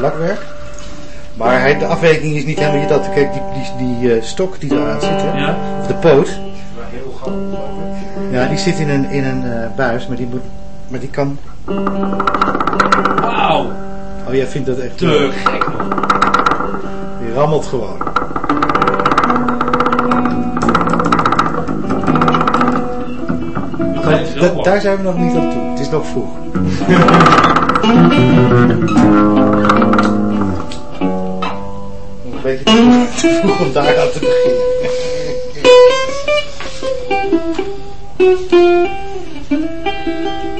lakwerk. Maar hij, de afwijking is niet helemaal dat. Kijk, die, die, die eh, stok die eraan zit, hè? Ja. of de poot, ja, die zit in een, in een eh, buis, maar die, moet, maar die kan... Wauw, Oh, jij vindt dat echt... te gek man. Die rammelt gewoon. Maar da- daar zijn we nog niet aan toe. Het is nog vroeg. vroeg om daar aan te beginnen.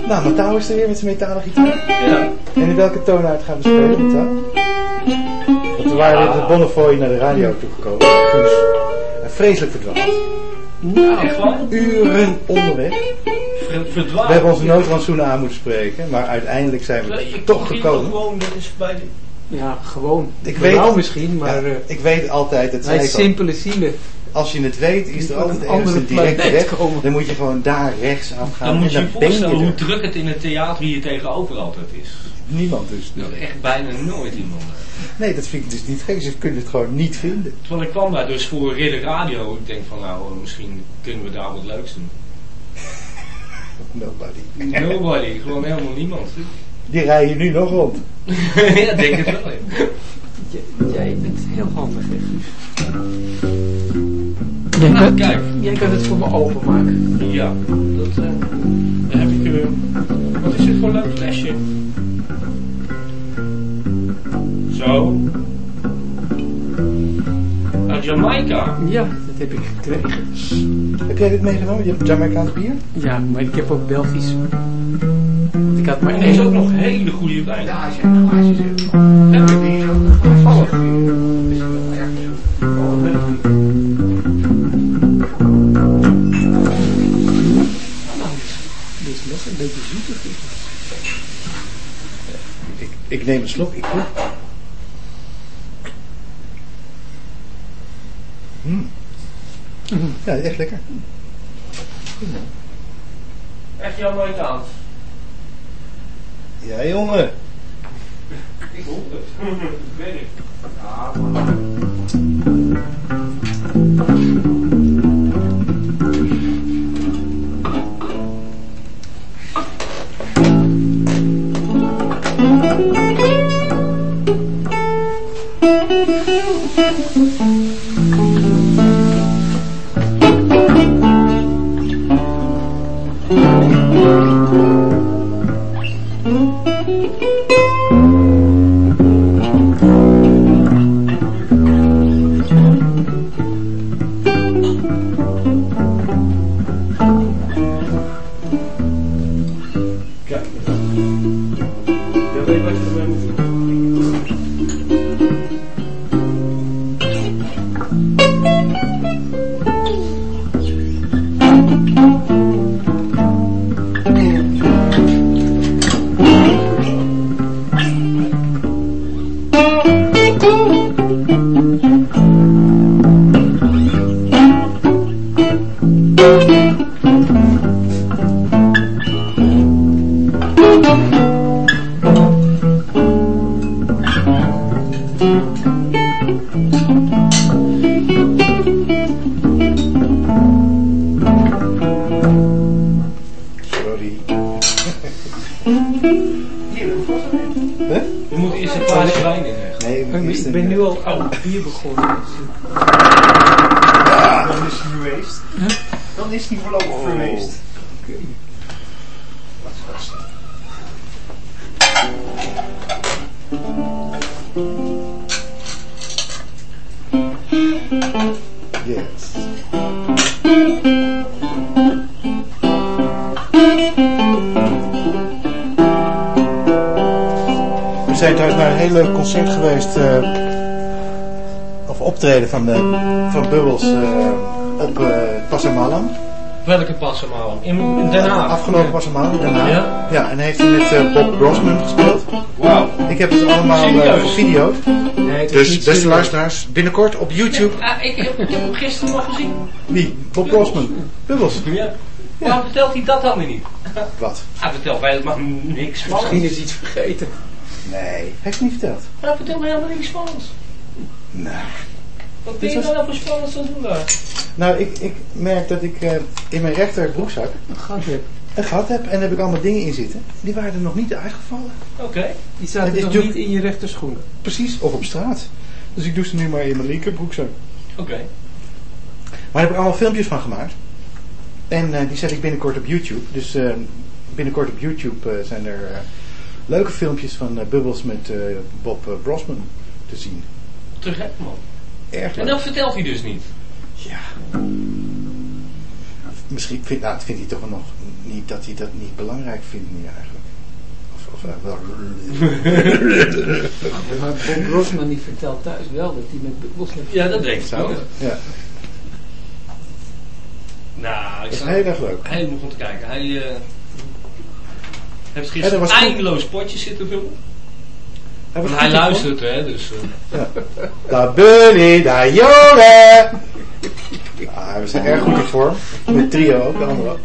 Nou, Matthau is er weer met zijn metalen gitaar. Ja. En in welke toonuit gaan we spelen, Matthau? Want we waren met de Bonnefoy naar de radio toegekomen. Guus. En vreselijk verdwaald. Nou, echt waar? Uren onderweg. Ver- Verdwaald. We hebben onze noodrantsoenen aan moeten spreken, maar uiteindelijk zijn we toch gekomen. Gewoon, dat is bij de... Ja, gewoon. Ik weet- jou misschien, maar Ja, eh, ik weet altijd, het wij al, simpele zielen. als je het weet, is er altijd een ergens andere een directe planeet weg. komen. Dan moet je gewoon daar rechts afgaan. Dan moet je en je voorstellen hoe druk het in het theater hier tegenover altijd is. Niemand dus. Echt bijna nooit iemand. Nee, dat vind ik dus niet gek. Ze kunnen het gewoon niet vinden. Terwijl ik kwam daar dus voor Ridder Radio. Ik denk van nou, misschien kunnen we daar wat leuks doen. Nobody. Nobody, gewoon helemaal niemand. Die rijden nu nog rond. ja, denk het wel. jij bent heel handig, hè. Nou, Jij kan, kijk. jij kan het voor me openmaken. Ja, dat eh, heb ik... eh, wat is dit voor een leuk flesje? Zo. Uit Jamaica. Ja, dat heb ik gekregen. Heb jij dit meegenomen? Je hebt Jamaicaans bier? Ja, maar ik heb ook Belgisch. Had maar En is ook nog hele goede wijn. Ja, als je een glaasje ook zo. Oh, ik een beetje. Ik, ik neem een slok. Ik proef. Mm. Ja, echt lekker. Echt Jamaicaans. Ja, jongen. Ik hoor het. Ik weet het. Ja, maar. Afgelopen Den Haag. Ja? Ja, en heeft hij met eh, Bob Brosman gespeeld. Wauw. Ik heb het allemaal eh, op video. Nee, het was Dus beste serieus. luisteraars, binnenkort op YouTube. Ah, ik, heb, ik heb hem gisteren nog gezien. Wie? Bob Brosman. Bubbles. Ja. Waarom vertelt hij dat dan weer niet? Wat? Hij vertelt mij helemaal niks Misschien spannends. is iets vergeten. Nee, hij heeft niet verteld. Hij vertelt mij helemaal niks spannends. Nou. Wat Dit ben je was- nou voor spannends te doen daar? Nou, ik, ik merk dat ik eh, in mijn rechter broekzak Een gat heb. Gat heb en heb ik allemaal dingen in zitten. Die waren er nog niet uitgevallen. Oké. Die zaten nog niet in je rechterschoenen. Precies, of op straat. Dus ik doe ze nu maar in mijn linkerbroekzak. Oké. Maar daar heb ik allemaal filmpjes van gemaakt. En eh, die zet ik binnenkort op YouTube. Dus eh, binnenkort op YouTube eh, zijn er leuke filmpjes van Bubbles met Bob Brosman te zien. Terecht man. Erg En dat vertelt hij dus niet. Ja. Misschien vindt, nou, vindt hij toch nog niet dat hij dat niet belangrijk vindt nu eigenlijk. Of, of eh, wel. Maar Bob Rosman die vertelt thuis wel dat hij met Bosman... Ja, dat denk ik het? Ja, Nou, ik is heel erg leuk. helemaal om te kijken. Hij eh, heeft Ja, gisteren goed. eindeloos potjes zitten vullen. Hij, hij luistert, hè, dus... eh, Da Bully, da jongen! Ah, we zijn erg goed in vorm. Met trio ook, de andere ook.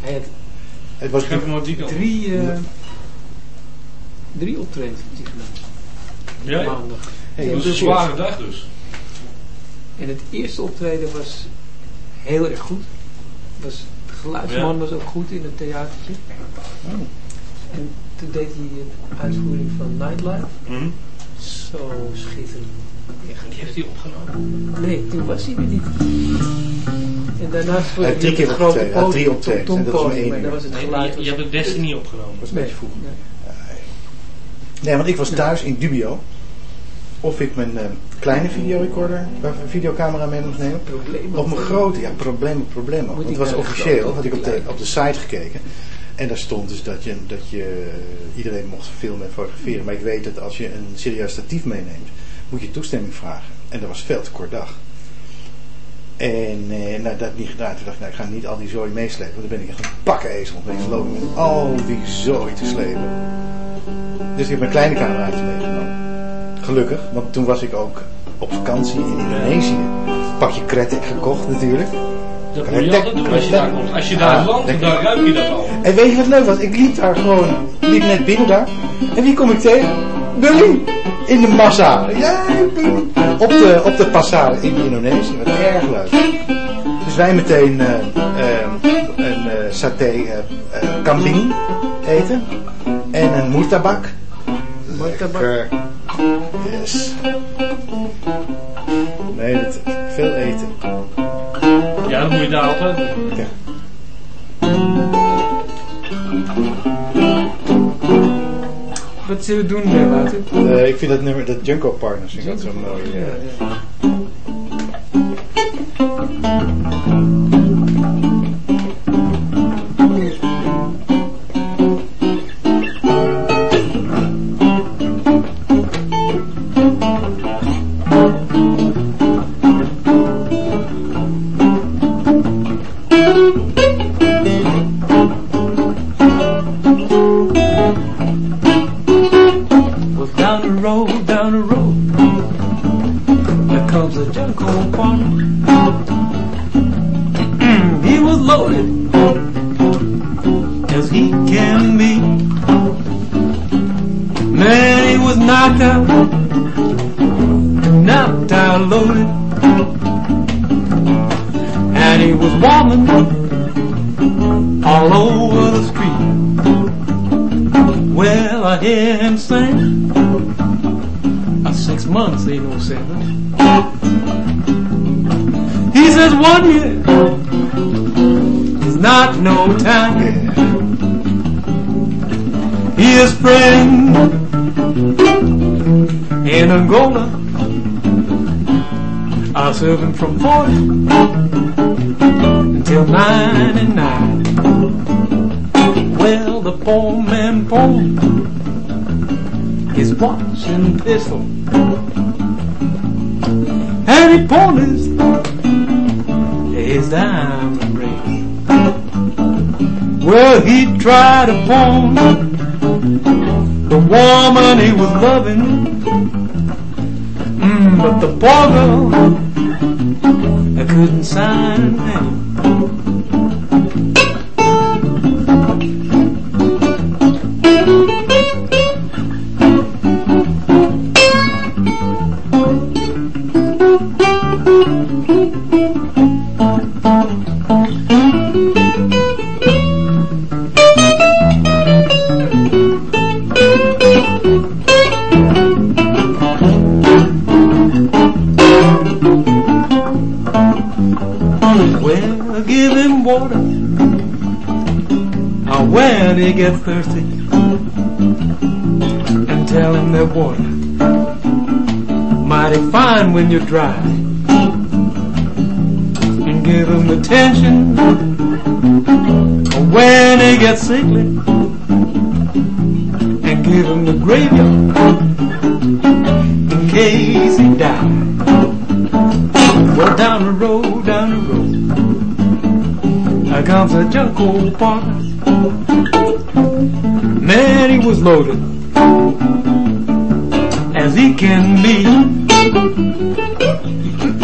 Hij had Het was die kant. drie, eh, drie optredens heeft hij gedaan. Ja. Maandag. Hey, dat was en een zware dag dus. En het eerste optreden was heel erg goed. Was, de geluidsman Ja. was ook goed in het theatertje. Oh. En toen deed hij een uitvoering van Nightlife. Hm? Zo schitterend. Echt. Die heeft hij opgenomen. Nee, toen was hij er niet. En daarnaast Hij heeft drie keer het grote had drie optredens. Tom En dat maar één was het geluid. je, was- je hebt het Destiny opgenomen. Dat was een Nee, beetje vroeg. nee. Nee, want ik was thuis in dubio. Of ik mijn eh, kleine videorecorder, videocamera mee moest nemen. Probleem. Of mijn grote, ja, probleem, probleem. Want het ik was officieel, had ik op de, op de site gekeken. En daar stond dus dat je, dat je eh, iedereen mocht filmen en fotograferen. Maar ik weet dat als je een serieus statief meeneemt, moet je toestemming vragen. En dat was veel te kort dag. En eh, nou, dat niet gedaan. Toen dacht ik, nou, ik ga niet al die zooi meeslepen. Want dan ben ik echt een bakkezel. Dan ben ik lopen met al die zooi te slepen. Dus ik heb mijn kleine cameraatje meegenomen. Gelukkig, want toen was ik ook op vakantie in Indonesië. Pakje kretek gekocht natuurlijk. Dat moet je altijd doen als je daar komt. Als je daar landt, dan ruik je dat al. En weet je wat leuk was? Ik liep daar gewoon, liep net binnen daar. En wie kom ik tegen? Bully! In de massa. Ja. Op de, op de passade in Indonesië. Wat erg leuk. Dus wij meteen eh, eh, een eh, saté kambing eten. En een moertabak. Moertabak. Yes. Nee, dat, veel eten. Ja, dat moet je daar altijd doen. Ja. Wat zullen we doen, eh, Wouter? Eh, ik vind dat nummer, dat Junko Partners, vind ik dat zo mooi. Ja, ja. From 40 until 99. Well, the poor man poor his watch and he polished his diamond ring. Well, he tried to pawn the woman he was loving. Mm, but the poor girl I couldn't sign her he thirsty, and tell him that water mighty fine when you're dry. And give him attention when he gets sickly, and give him the graveyard in case he dies. Well, down the road, down the road, I comes a Junko Partners. Man, he was loaded as he can be.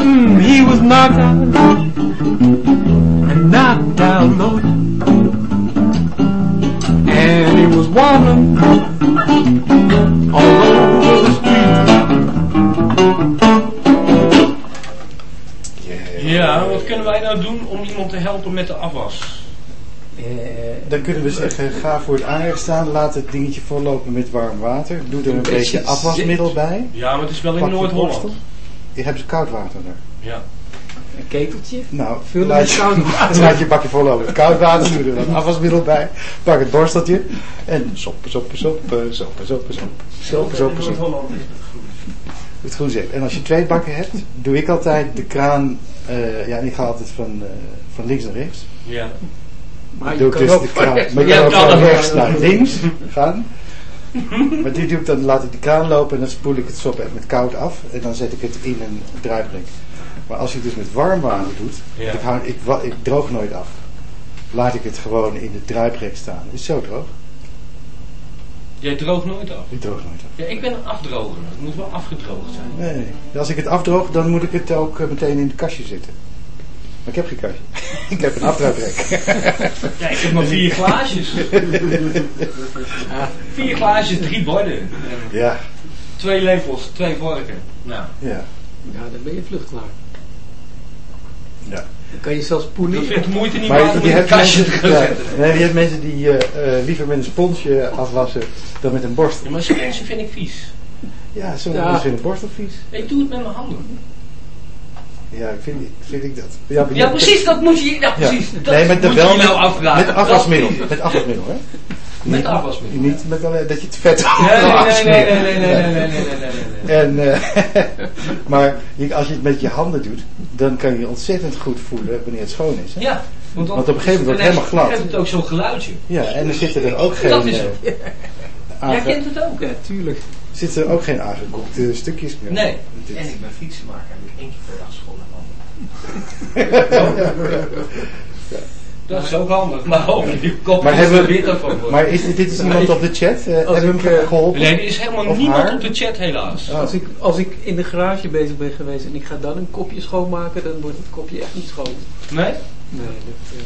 Mm, he was knocked out and knocked out loaded, and he was wandering all over the street. Ja, wat kunnen wij nou doen om iemand te helpen met de afwas? Dan kunnen we zeggen, ga voor het aanrecht staan, laat het dingetje vollopen met warm water. Doe er een Een beetje beetje afwasmiddel bij. Ja, maar het is wel in Noord-Holland. Je hebt ze koud water daar. Ja. een keteltje. Nou, Vul laat met je, koud water. laat je bakje vollopen met koud water, doe er wat afwasmiddel bij. Pak het borsteltje en soppen, soppen, soppen, soppen, soppen, soppen. Soppen, soppen, soppen. Noord-Holland is het groen. Zegt. En als je twee bakken hebt, doe ik altijd de kraan, eh, ja, en ik ga altijd van, eh, van links naar rechts. Ja. Maar je doe ik kan dus ook de van kraan, rechts maar je kan ook van rechts naar links gaan. Maar die doe ik dan, laat ik de kraan lopen en dan spoel ik het sop echt met koud af. En dan zet ik het in een druipbrink. Maar als je het dus met warm water doet, Ja. ik, hou, ik, ik droog nooit af. Laat ik het gewoon in de druipbrink staan. Is zo droog? Jij droogt nooit af. Ik droog nooit af. Ja, ik ben een afdroger. Het moet wel afgedroogd zijn. Nee. Als ik het afdroog, dan moet ik het ook eh, meteen in het kastje zitten. Maar ik heb geen kastje. ik heb een afdruipbrek. Ja, ik heb maar vier glaasjes. Vier glaasjes, drie borden. En ja, twee lepels, twee vorken. Nou, ja, Ja, dan ben je vluchtklaar. ja. Dan kan je zelfs dat poelen. vindt de moeite niet Maar om in het hebt, kastje mensen, te gaan ja, zetten. nee, je hebt mensen die eh, eh, liever met een sponsje afwassen dan met een borstel. Ja, maar sponsen vind ik vies. Ja, sommige Ja. mensen vinden borstel vies. Ik doe het met mijn handen. Ja, ik vind, vind ik dat. Ja, precies, dat moet je... Ja, Ja. precies. Dat nee, met de wel nou met, afvragen. met afwasmiddel. Met afwasmiddel, hè? Met Niet- afwasmiddel. Niet met alleen dat je het vet Nee, nee, nee, nee, nee, nee, nee, nee, nee, nee, nee, nee. En, eh, maar je- als je het met je handen doet, dan kan je ontzettend goed voelen wanneer het schoon is. Hè? Ja, want, op een gegeven moment wordt het helemaal glad. Dan heeft het ook zo'n geluidje. Ja, en er zitten er ook geen, Dat is eh, het. aange- Jij kent het ook. Ja, tuurlijk. zitten er ook geen aangekoekte stukjes meer. Nee. Dit- En ik ben fietsenmaker en ik één keer per dag schoon. Dat is ook handig. Maar over die kop Maar is hebben er we- bitter van worden. Maar is dit, dit is iemand op de chat? Eh, hebben we hem eh, geholpen? Nee, er is helemaal Of niemand haar? op de chat helaas. Oh. Als ik, als ik in de garage bezig ben geweest en ik ga dan een kopje schoonmaken, dan wordt het kopje echt niet schoon. Nee? Nee, dat, eh,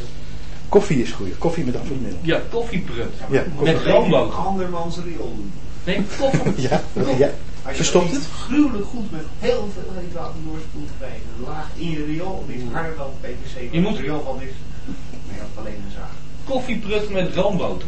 Koffie is goed. Koffie met afvalmiddel. Ja, koffieprut. Ja, Met roomboter. Andermans riool. Nee, koffie. Ja, ja. Als je Verstopt dat niet gruwelijk goed met heel veel water doorspoelt krijgen, een laag in je riool, die is harder dan PVC. Je moet- Het riool van is, maar je hebt alleen een zaag. Koffieprut met roomboter.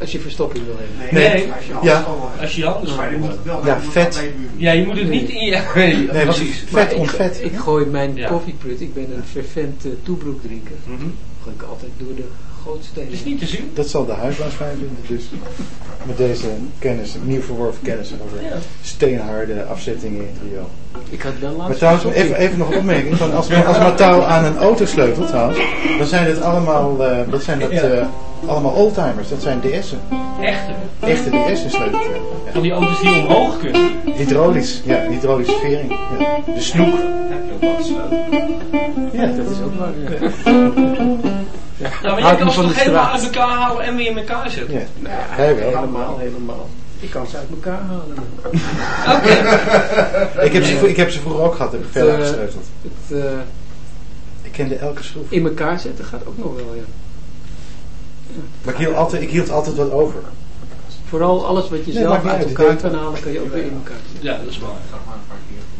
als je verstopping wil hebben. Nee, Nee. als je Ja. alles gewoon Als je Maar moet het wel Ja, vet. Ja, je moet het niet in je... Nee, Nee, precies. vet Maar ik- onvet. Ik, gooi mijn Ja. koffieprut, ik ben een fervent toebroekdrinker. Mhm. Gooi ik altijd door de grootste Het is niet te zien. Dat zal de huisbaas fijn vinden. Dus met deze kennis, nieuw verworven kennis over Ja. steenharde afzettingen in het riool. Ik had wel Maar laatst trouwens, even, even nog een opmerking. Van als, als Matthau aan een auto sleutelt, trouwens, dan zijn het allemaal, eh, dat zijn dat, eh, allemaal oldtimers. Dat zijn DS'en. Echte. Echte DS een sleuteltje. Ja. Van die auto's die omhoog kunnen. Hydraulisch, ja, hydraulische vering. Ja. De snoek. Heb je ook wat sleutel? Ja, Dat is ook waar. Ja. Nou, maar je kan ze helemaal straat. uit elkaar halen en weer in elkaar zetten. Ja. Nou helemaal, helemaal. Ik kan ze uit elkaar halen. Oké. Ik heb, ze, ik heb ze vroeger ook gehad, heb ik veel. Het eh, Ik kende elke schroef. in elkaar zetten gaat ook nog wel, ja. Maar ik hield altijd, ik hield altijd wat over. Vooral alles wat je Nee, zelf uit elkaar kan halen, kan je ook weer in elkaar zetten. Ja, dat is waar.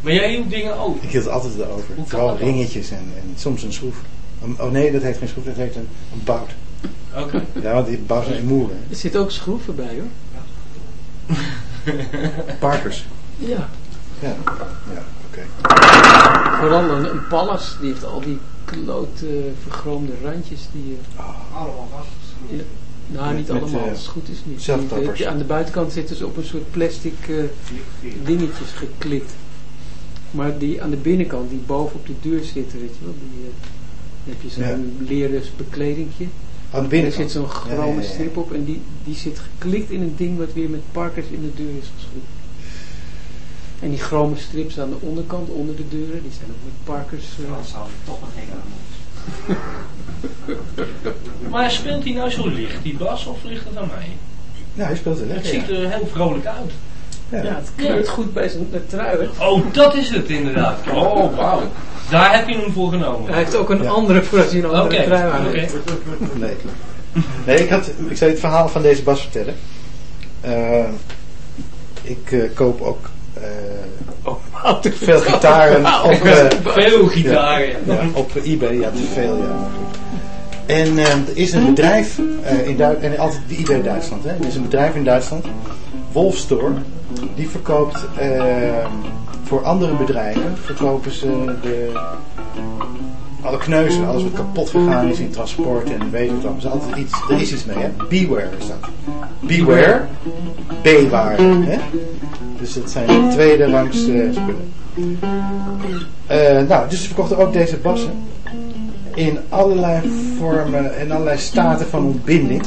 Maar jij hield dingen ook. Ik hield altijd wat over. Vooral ringetjes en, en soms een schroef. Een- Oh nee, dat heeft geen schroef, dat heeft een, een bout. Oké. Ja, want die bout zijn moeren. Er zitten ook schroeven bij, hoor. Parkers. Ja. Ja, ja oké. Vooral een, een Pallas, die heeft al die klote vergroomde randjes die... eh, Allemaal vastgeschroefd. ja, nou, Met- niet met, allemaal, eh, als het goed is niet. Zelftappers. die- aan de buitenkant zitten ze op een soort plastic eh, dingetjes geklikt. Maar die aan de binnenkant, die boven op de deur zitten, weet je wel, die, eh, dan heb je zo'n leren bekledingje. Aan de Er zit zo'n Ja, chrome ja, ja. strip op en die, die zit geklikt in een ding wat weer met parkers in de deur is geschroefd. En die chrome strips aan de onderkant, onder de deuren, die zijn ook met parkers. eh, Dan zou ik toch nog geen aan Maar speelt hij nou zo licht, die bas, of ligt het aan mij? Nou, hij speelt er Het lekker. ziet er heel vrolijk uit. Ja. ja, het kleurt goed bij zijn trui. Oh, dat is het inderdaad. Oh, wauw. Daar heb je hem voor genomen. Hij heeft ook een Ja. andere voor als hij een andere trui aan. Nee. Nee, ik, had, ik zal je het verhaal van deze bas vertellen. Eh, ik eh, koop ook eh, Oh, veel gitaren op, Veel gitaren. ja, op eBay. Ja, te veel, ja. En er is een bedrijf eh, in Duitsland, en altijd de eBay Duitsland, hè. Er is een bedrijf in Duitsland, Wolfstore, die verkoopt eh, voor andere bedrijven, verkopen ze de, alle kneuzen, alles wat kapot gegaan is in transport en weet ik wat. Er is altijd iets, er is iets mee, hè. Beware is dat. Beware, B-waarde, hè. Dus dat zijn tweede rangs eh, spullen. Eh, nou, dus ze verkochten ook deze bassen. In allerlei vormen en allerlei staten van ontbinding.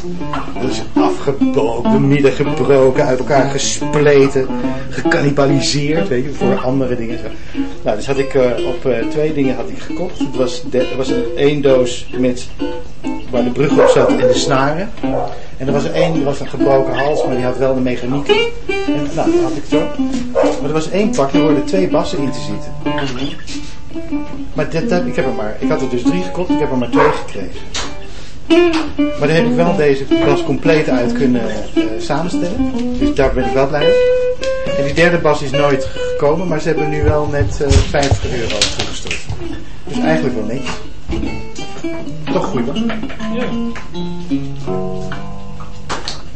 Dus afgebroken, midden gebroken, uit elkaar gespleten, gecannibaliseerd, weet je, voor andere dingen. Zo. Nou, dus had ik eh, op eh, twee dingen had ik gekocht. Het was, de, er was een één doos met waar de brug op zat en de snaren. En er was er één, er was een gebroken hals, maar die had wel de mechaniek. En nou, dat had ik zo. Maar er was één pak, daar hoorden twee bassen in te zitten. Maar dit, ik, heb er maar, ik had er dus drie gekocht, ik heb er maar twee gekregen. Maar dan heb ik wel deze bas compleet uit kunnen eh, samenstellen. Dus daar ben ik wel blij mee. En die derde bas is nooit gekomen, maar ze hebben nu wel net eh 50 euro toegestort. Dus eigenlijk wel niks. Toch goed hoor. Ja.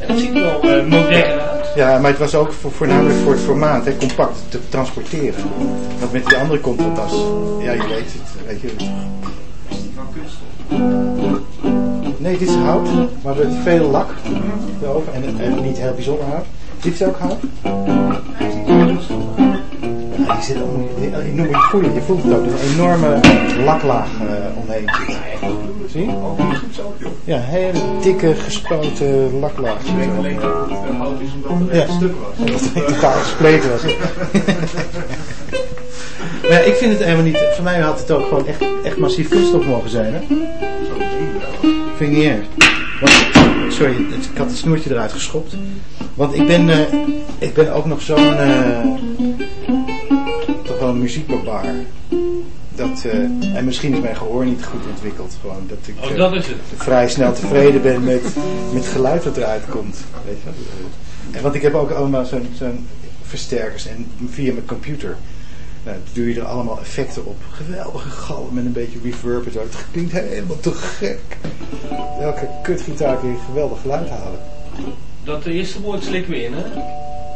Dat ziet er wel eh, modern uit. Ja, maar het was ook voor, voornamelijk voor het formaat, hè, compact te transporteren. Want met die andere contratas, ja je weet het, weet je. Is die van kunststof? Nee, dit is hout, maar met veel lak erover en, niet heel bijzonder hout. Dit is ook hout. Ja, die zit ook, ik het je voelt het ook, er een enorme laklaag eh, omheen. Zie? Ja, een hele dikke gespoten laklaag. Weet alleen dat het eh, hout is omdat het Ja. een stuk was. Omdat het totaal gespleten was. maar ja, ik vind het helemaal niet. Voor mij had het ook gewoon echt, echt massief kunststof mogen zijn. Hè? Zo zien wel. Vind ik niet erg. Want, sorry, het- ik had het snoertje eruit geschopt. Want ik ben, eh, ik ben ook nog zo'n. eh, toch wel een muziekbarbaar. Eh, en misschien is mijn gehoor niet goed ontwikkeld. Gewoon dat ik Oh, eh, dat is het. vrij snel tevreden ben met, met geluid dat eruit komt. Weet je? wel. En want ik heb ook allemaal zo'n zo'n versterkers en via mijn computer. Nou, doe je er allemaal effecten op. Geweldige galm en een beetje reverb en zo. Het klinkt helemaal te gek. Elke kutgitaar kun je geweldig geluid halen. Dat eerste woord slikken we in, hè?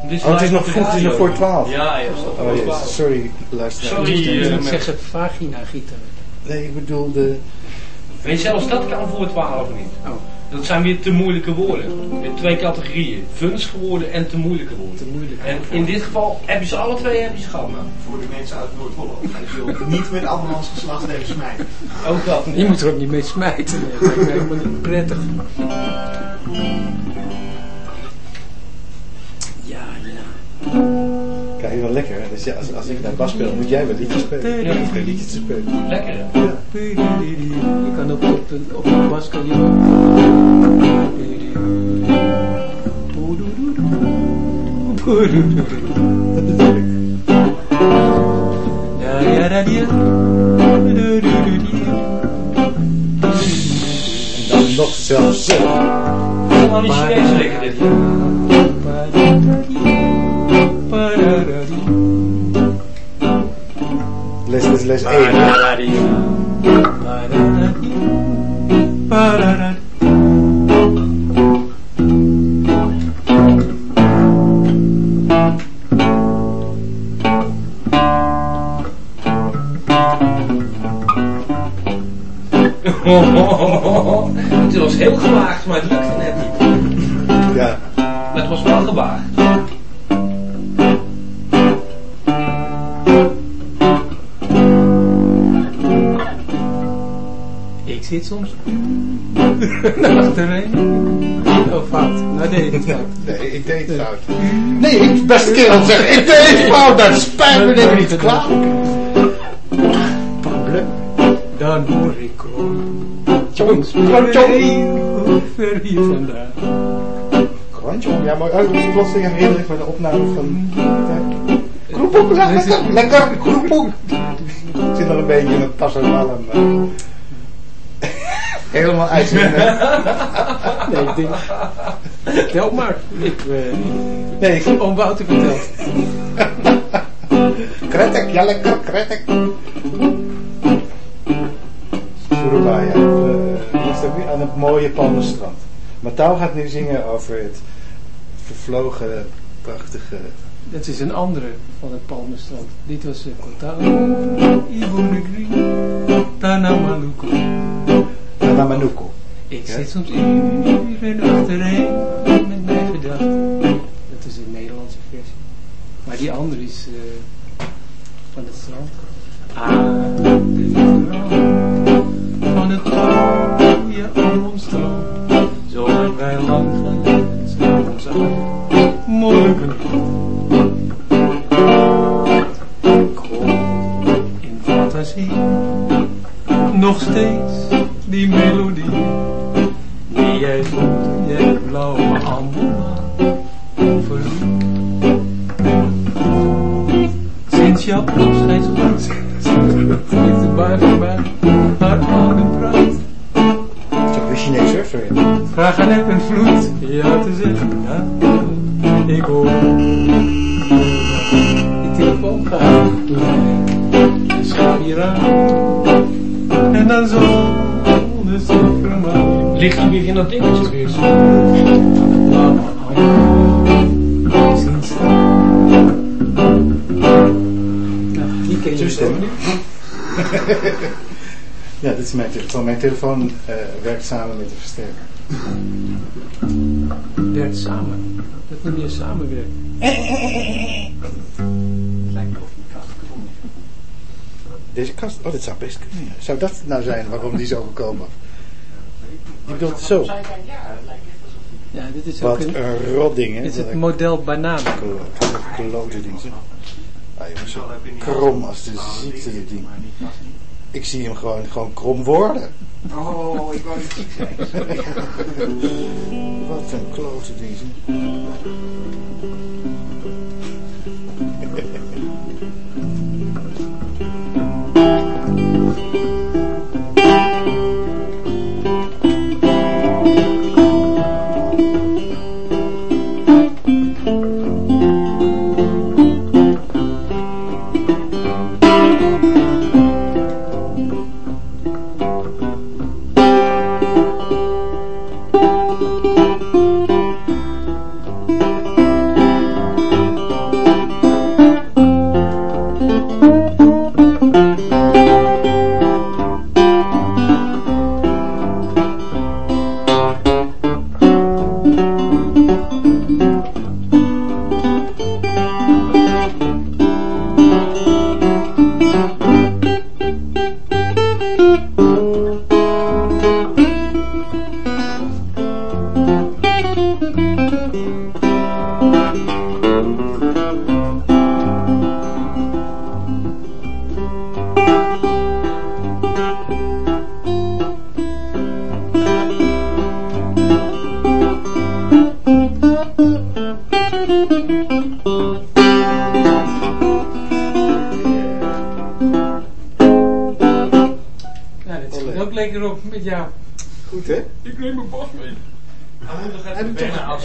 Oh, het is nog vroeg, het is nog voor 12. Ja, ja, Oh voor jezus, 12. sorry luisteraar. Sorry, moet met- zeggen vagina gitaar. Nee, ik bedoel de... Weet je, zelfs dat kan voor 12 niet. Oh, Dat zijn weer te moeilijke woorden. In twee categorieën. Vunstige woorden en te moeilijke woorden. te moeilijk. En in dit geval heb je ze alle twee heb je ze gehad. Voor de mensen uit Noord-Holland. Ik wil niet met andermans geslacht even smijten. Ook dat. Je moet er ook niet mee smijten. Nee, dat lijkt me helemaal niet prettig. Heel lekker. hè. Dus ja, als, als ik naar bas speel, moet jij wel liedjes spelen. Ja. Ik liedjes te spelen. Lekker hè? Ja. Je kan op, op, de, op de bas kan je ook. Dat bedoel ik. En dan nog zelfs zo. Allemaal die Chinees lekker dit. Les, les, les 1. Het was heel gewaagd, maar het lukte net niet. Ja. Maar het was wel gewaagd. Ik zit soms naar achterin. Oh, fout. Nou, nee, het fout. Nee, ik deed het fout. Nee, ik, beste kerel, zeg, ik deed het fout. Dat spijt me, neem me niet kwalijk. Probleem. Dan hoor ik krom. Tjong, Tjong, tjong, tjong. heel ver hier vandaan. Krantjong, ja, maar ik was plotseling herinner ik me de opname van... Kroepoek, lekker, lekker, kroepoek. Ik zit nog een beetje in het passenmallen. Helemaal uit zijn... Nee, ik denk... Tel maar. Ik, eh, Nee, ik... oom Wouter vertelt. Kretek, ja lekker, kretek. Surabaya, was dat weer aan het mooie Palmenstrand. Matthau gaat nu zingen over het vervlogen, prachtige... Dat is een andere van het Palmenstrand. Dit was uh, Kotao, Ivo Negri, Tanamaluko. Nanamanuko. Ik zit soms uren achtereen met mijn gedachten. Dat is een Nederlandse versie. Maar die andere is eh, van het strand. Ah, de witte rand van het mooie Almstrand. Zo hebben wij lang geleden zijn ons aan moeilijk Ik hoor in fantasie nog steeds die melodie die jij voelt in jij blauwe allemaal verliet. Sinds jouw afscheidsgroet is de baar voorbij haar oude praat. Dat is ook weer Chinees, hè? Sorry. Vraag aan heb en vloed ja te zeggen. Ja, ik hoor die telefoon gaat. Schap hier aan en dan zo de. Ligt hij weer in dat dingetje weer? Me. Nou, die ken je Toestemming. toch? Ja, dit is mijn telefoon. Mijn telefoon eh, werkt samen met de versterker. Werkt samen. Dat noem je samenwerken. Lijkt of die kast krom is. Deze kast, oh, dit zou best kunnen. Zou dat nou zijn waarom die zo gekomen? Je bedoelt zo. Ja, dit is ook Wat een, een rotding, hè? dit is het model banaan. klo- wat een klote ding, zeg. Ah, jongens, zo krom als de ziekte, dit ding. Ik zie hem gewoon, gewoon krom worden. Oh, ik wou niet ziek zijn. Wat een klote ding, zeg.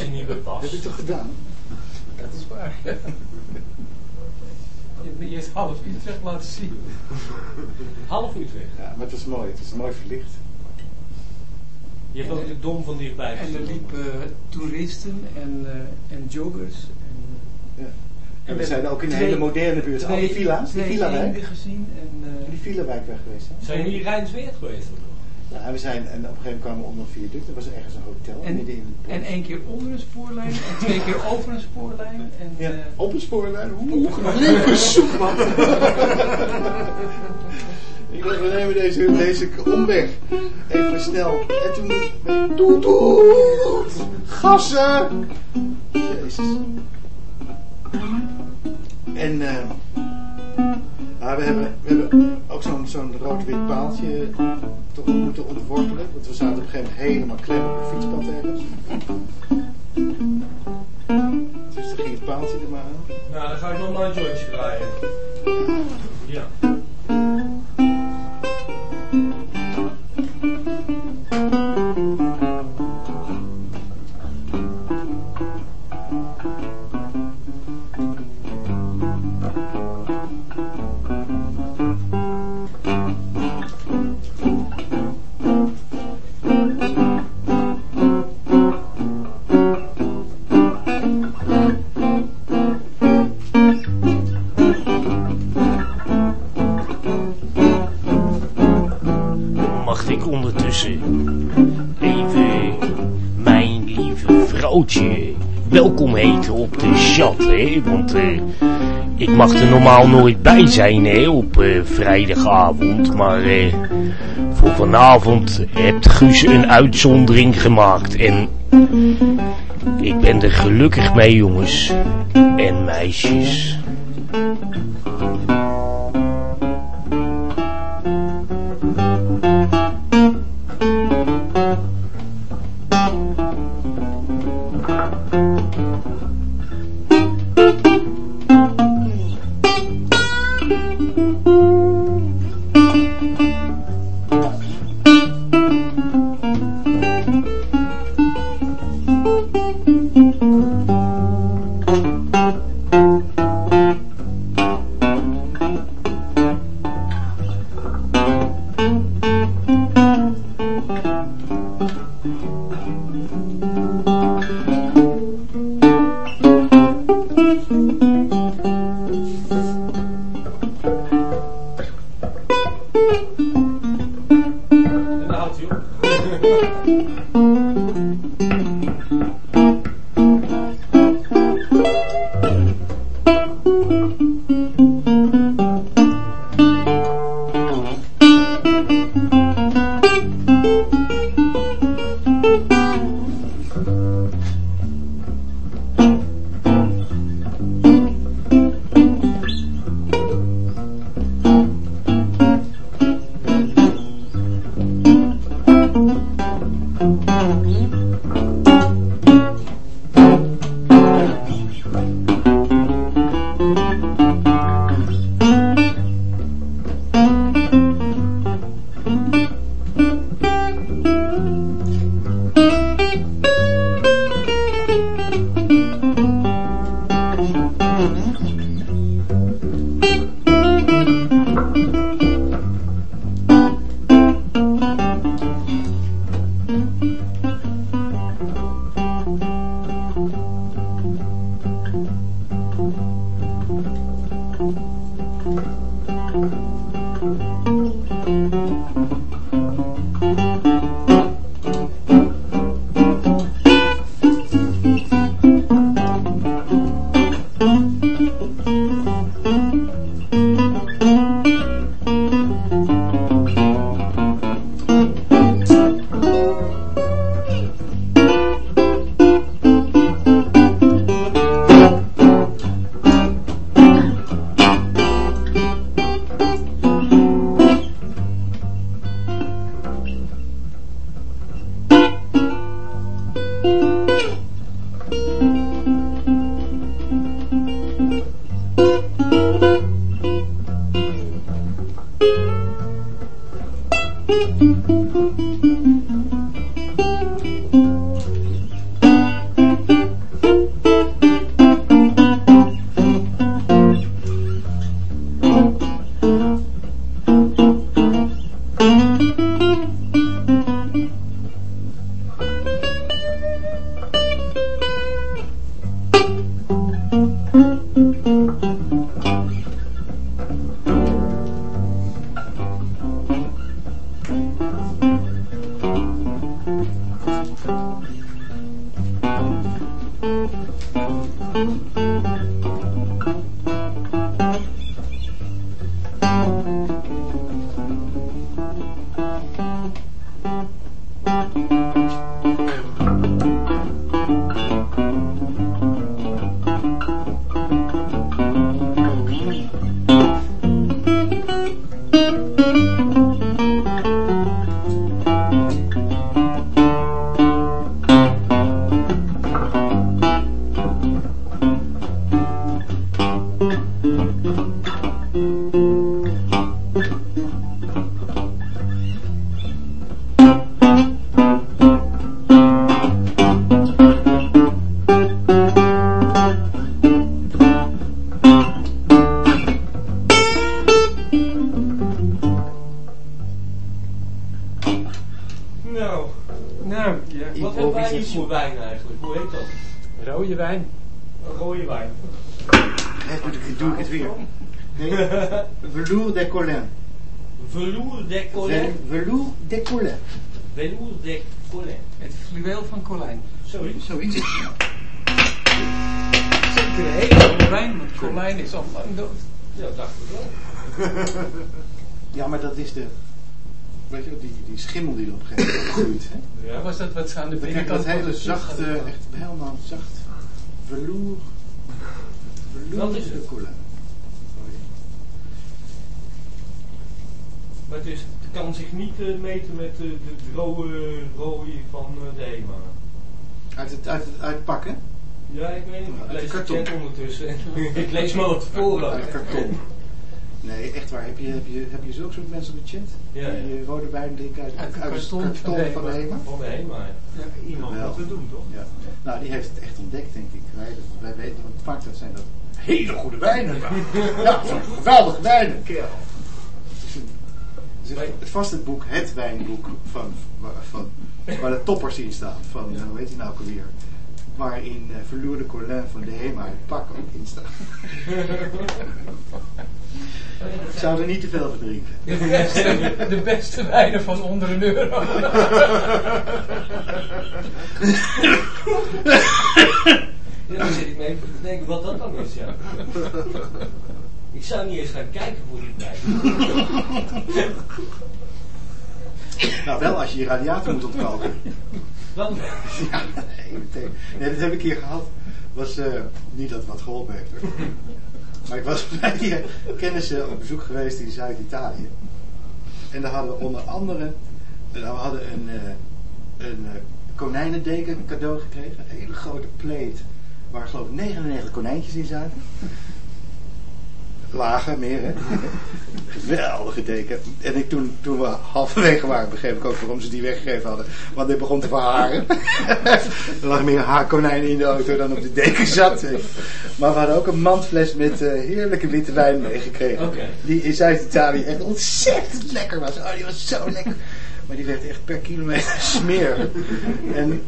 Je meer Heb je toch gedaan? Dat is waar. Je hebt me eerst half Utrecht laten zien. Half uur weg. Ja, maar het is mooi. Het is mooi verlicht. Je hebt ook de dom van dichtbij En er gezien. liepen toeristen en, eh, en joggers. En, Ja. en En we zijn ook in een twee- hele moderne buurt. Al die villa's, die twee villa-wijk. gezien. En, eh, Die villa-wijk weg geweest. Hè? Zijn jullie Rijnsweert geweest? En we zijn, en op een gegeven moment kwamen we onder een viaduct. Er was ergens een hotel. En- midden in het bos. en één keer onder een spoorlijn en twee keer over een spoorlijn. En, Ja, eh, op een spoorlijn. Oeh, leuke zoek, man. Ik dacht, we nemen deze, deze omweg. Even snel. En toen... Toet, toet. Gassen. Jezus. En... eh ah, we, hebben, we hebben ook zo'n rood-wit paaltje toch nog moeten ontwortelen. Want we zaten op een gegeven moment helemaal klem op een fietspad. Dus toen ging het paaltje er maar aan. Nou, dan ga ik nog maar een jointje draaien. Ja. Heten op de chat, hè? Want eh, ik mag er normaal nooit bij zijn, hè, op eh, vrijdagavond. Maar eh, voor vanavond heeft Guus een uitzondering gemaakt. En ik ben er gelukkig mee, jongens en meisjes. Ze aan de binnenkant dat hele zachte, echt helemaal zacht. Velours. Velours Dat is de het. Colin. Maar het, is, het kan zich niet eh, meten met eh, de rode, rode van eh, de HEMA. Uit het, uit het uitpakken. Ja, ik weet niet. Ik de lees de karton. chat ondertussen. ik lees maar wat voor. Uit karton. Nee, echt waar. Heb je, heb je, heb je zulke soort mensen op de chat? Ja, ja. Die eh, rode wijn drinken uit, Uit de uit karton het van de van de HEMA. Van de HEMA, ja. Ja. Iemand Wel. moet het doen, toch? Ja. Nou, die heeft het echt ontdekt, denk ik. Wij, wij weten, want vaak dat zijn dat hele goede wijnen. Ja, geweldige wijnen. Kerel. Het is het vast het boek, het wijnboek van, van, van waar de toppers in staan. Van, eh, hoe heet die nou ook alweer? Waarin uh, Verloerde Colin van de Hema het pak ook in staat. Ik zou er niet te veel van drinken. De beste, de beste wijnen van onder een euro. Ja, dan zit ik me even te denken wat dat dan is, ja. Ik zou niet eens gaan kijken voor die prijs. Nou, wel als je je radiator moet ontkalken. Dan, Ja, nee, meteen. Nee, dat heb ik keer gehad. Was eh, niet dat het wat geholpen heeft. Maar ik was bij die kennissen op bezoek geweest in Zuid-Italië. En daar hadden we onder andere. nou, we hadden een, eh, een eh, konijnendeken cadeau gekregen. Een hele grote plate. Waar geloof ik 99 konijntjes in zaten. Lager, meer hè. Geweldige deken. En ik, toen, toen we halverwege waren, begreep ik ook waarom ze die weggegeven hadden. Want dit begon te verharen. er lag meer haarkonijn in de auto dan op de deken zat. Maar we hadden ook een mandfles met eh, heerlijke witte wijn meegekregen. Die in Zuid-Italië echt ontzettend lekker was. Oh, die was zo lekker. Maar die werd echt per kilometer smeer. En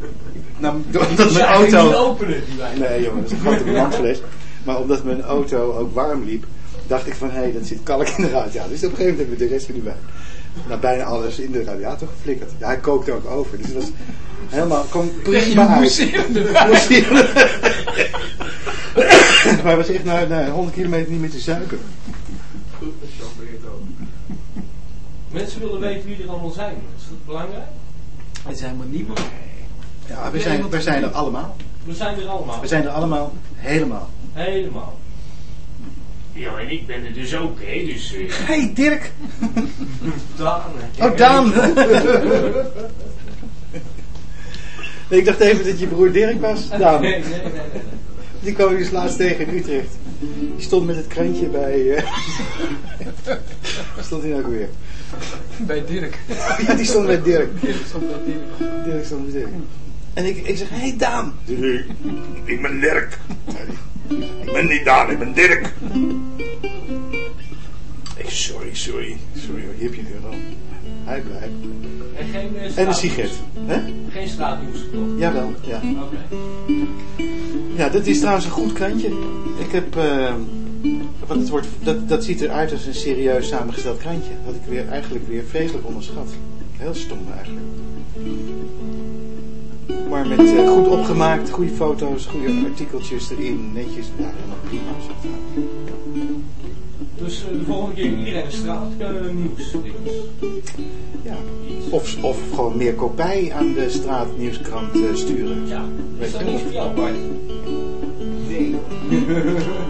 nou, omdat mijn je niet auto... openen, die wijn. Nee jongen, dat is een grote mandfles. Maar omdat mijn auto ook warm liep, dacht ik van hé, hey, dat zit kalk in de radiator. Dus op een gegeven moment hebben we de rest van die wijn. Nou, bijna alles in de radiator geflikkerd. Ja, hij kookte ook over. Dus het was helemaal, kwam prima uit. maar hij was echt na, na 100 kilometer niet meer te zuipen. Mensen willen weten wie er allemaal zijn. Is dat belangrijk? Het is helemaal niemand. Ja, we zijn, we zijn er allemaal. We zijn er allemaal. We zijn er allemaal helemaal. Helemaal. Ja, en ik ben er dus ook, hè. Dus, eh, hey, Dirk! Daan. Oh, Daan! nee, ik dacht even dat je broer Dirk was. Daan. Nee, nee, nee, nee. Die kwam ik dus laatst tegen in Utrecht. Die stond met het krantje bij... eh Waar stond hij nou ook weer? Bij Dirk. Ja, die stond bij Dirk. Dirk stond bij Dirk. Dirk stond bij Dirk. En ik, ik zeg, hé hey, Daan. Dirk, ik ben Dirk. Ik ben niet Daan, ik ben Dirk. Ik, sorry, sorry. Sorry, hoor, hier heb je een euro. Hij blijft. En geen eh, En een sigaret. Hè? Geen straatnieuws gekocht. Jawel, ja. Oké. Ja, dat is trouwens een goed krantje. Ik heb... eh, want het wordt, dat, dat ziet eruit als een serieus samengesteld krantje. Dat ik weer, eigenlijk weer vreselijk onderschat. Heel stom eigenlijk. Maar met eh, goed opgemaakt, goede foto's, goede artikeltjes erin, netjes. Ja, helemaal prima. Dus eh, de volgende keer iedereen een straatnieuws. Ja. Of, of gewoon meer kopij aan de straatnieuwskrant eh, sturen. ja, is dat niet voor jou, Bart? Nee.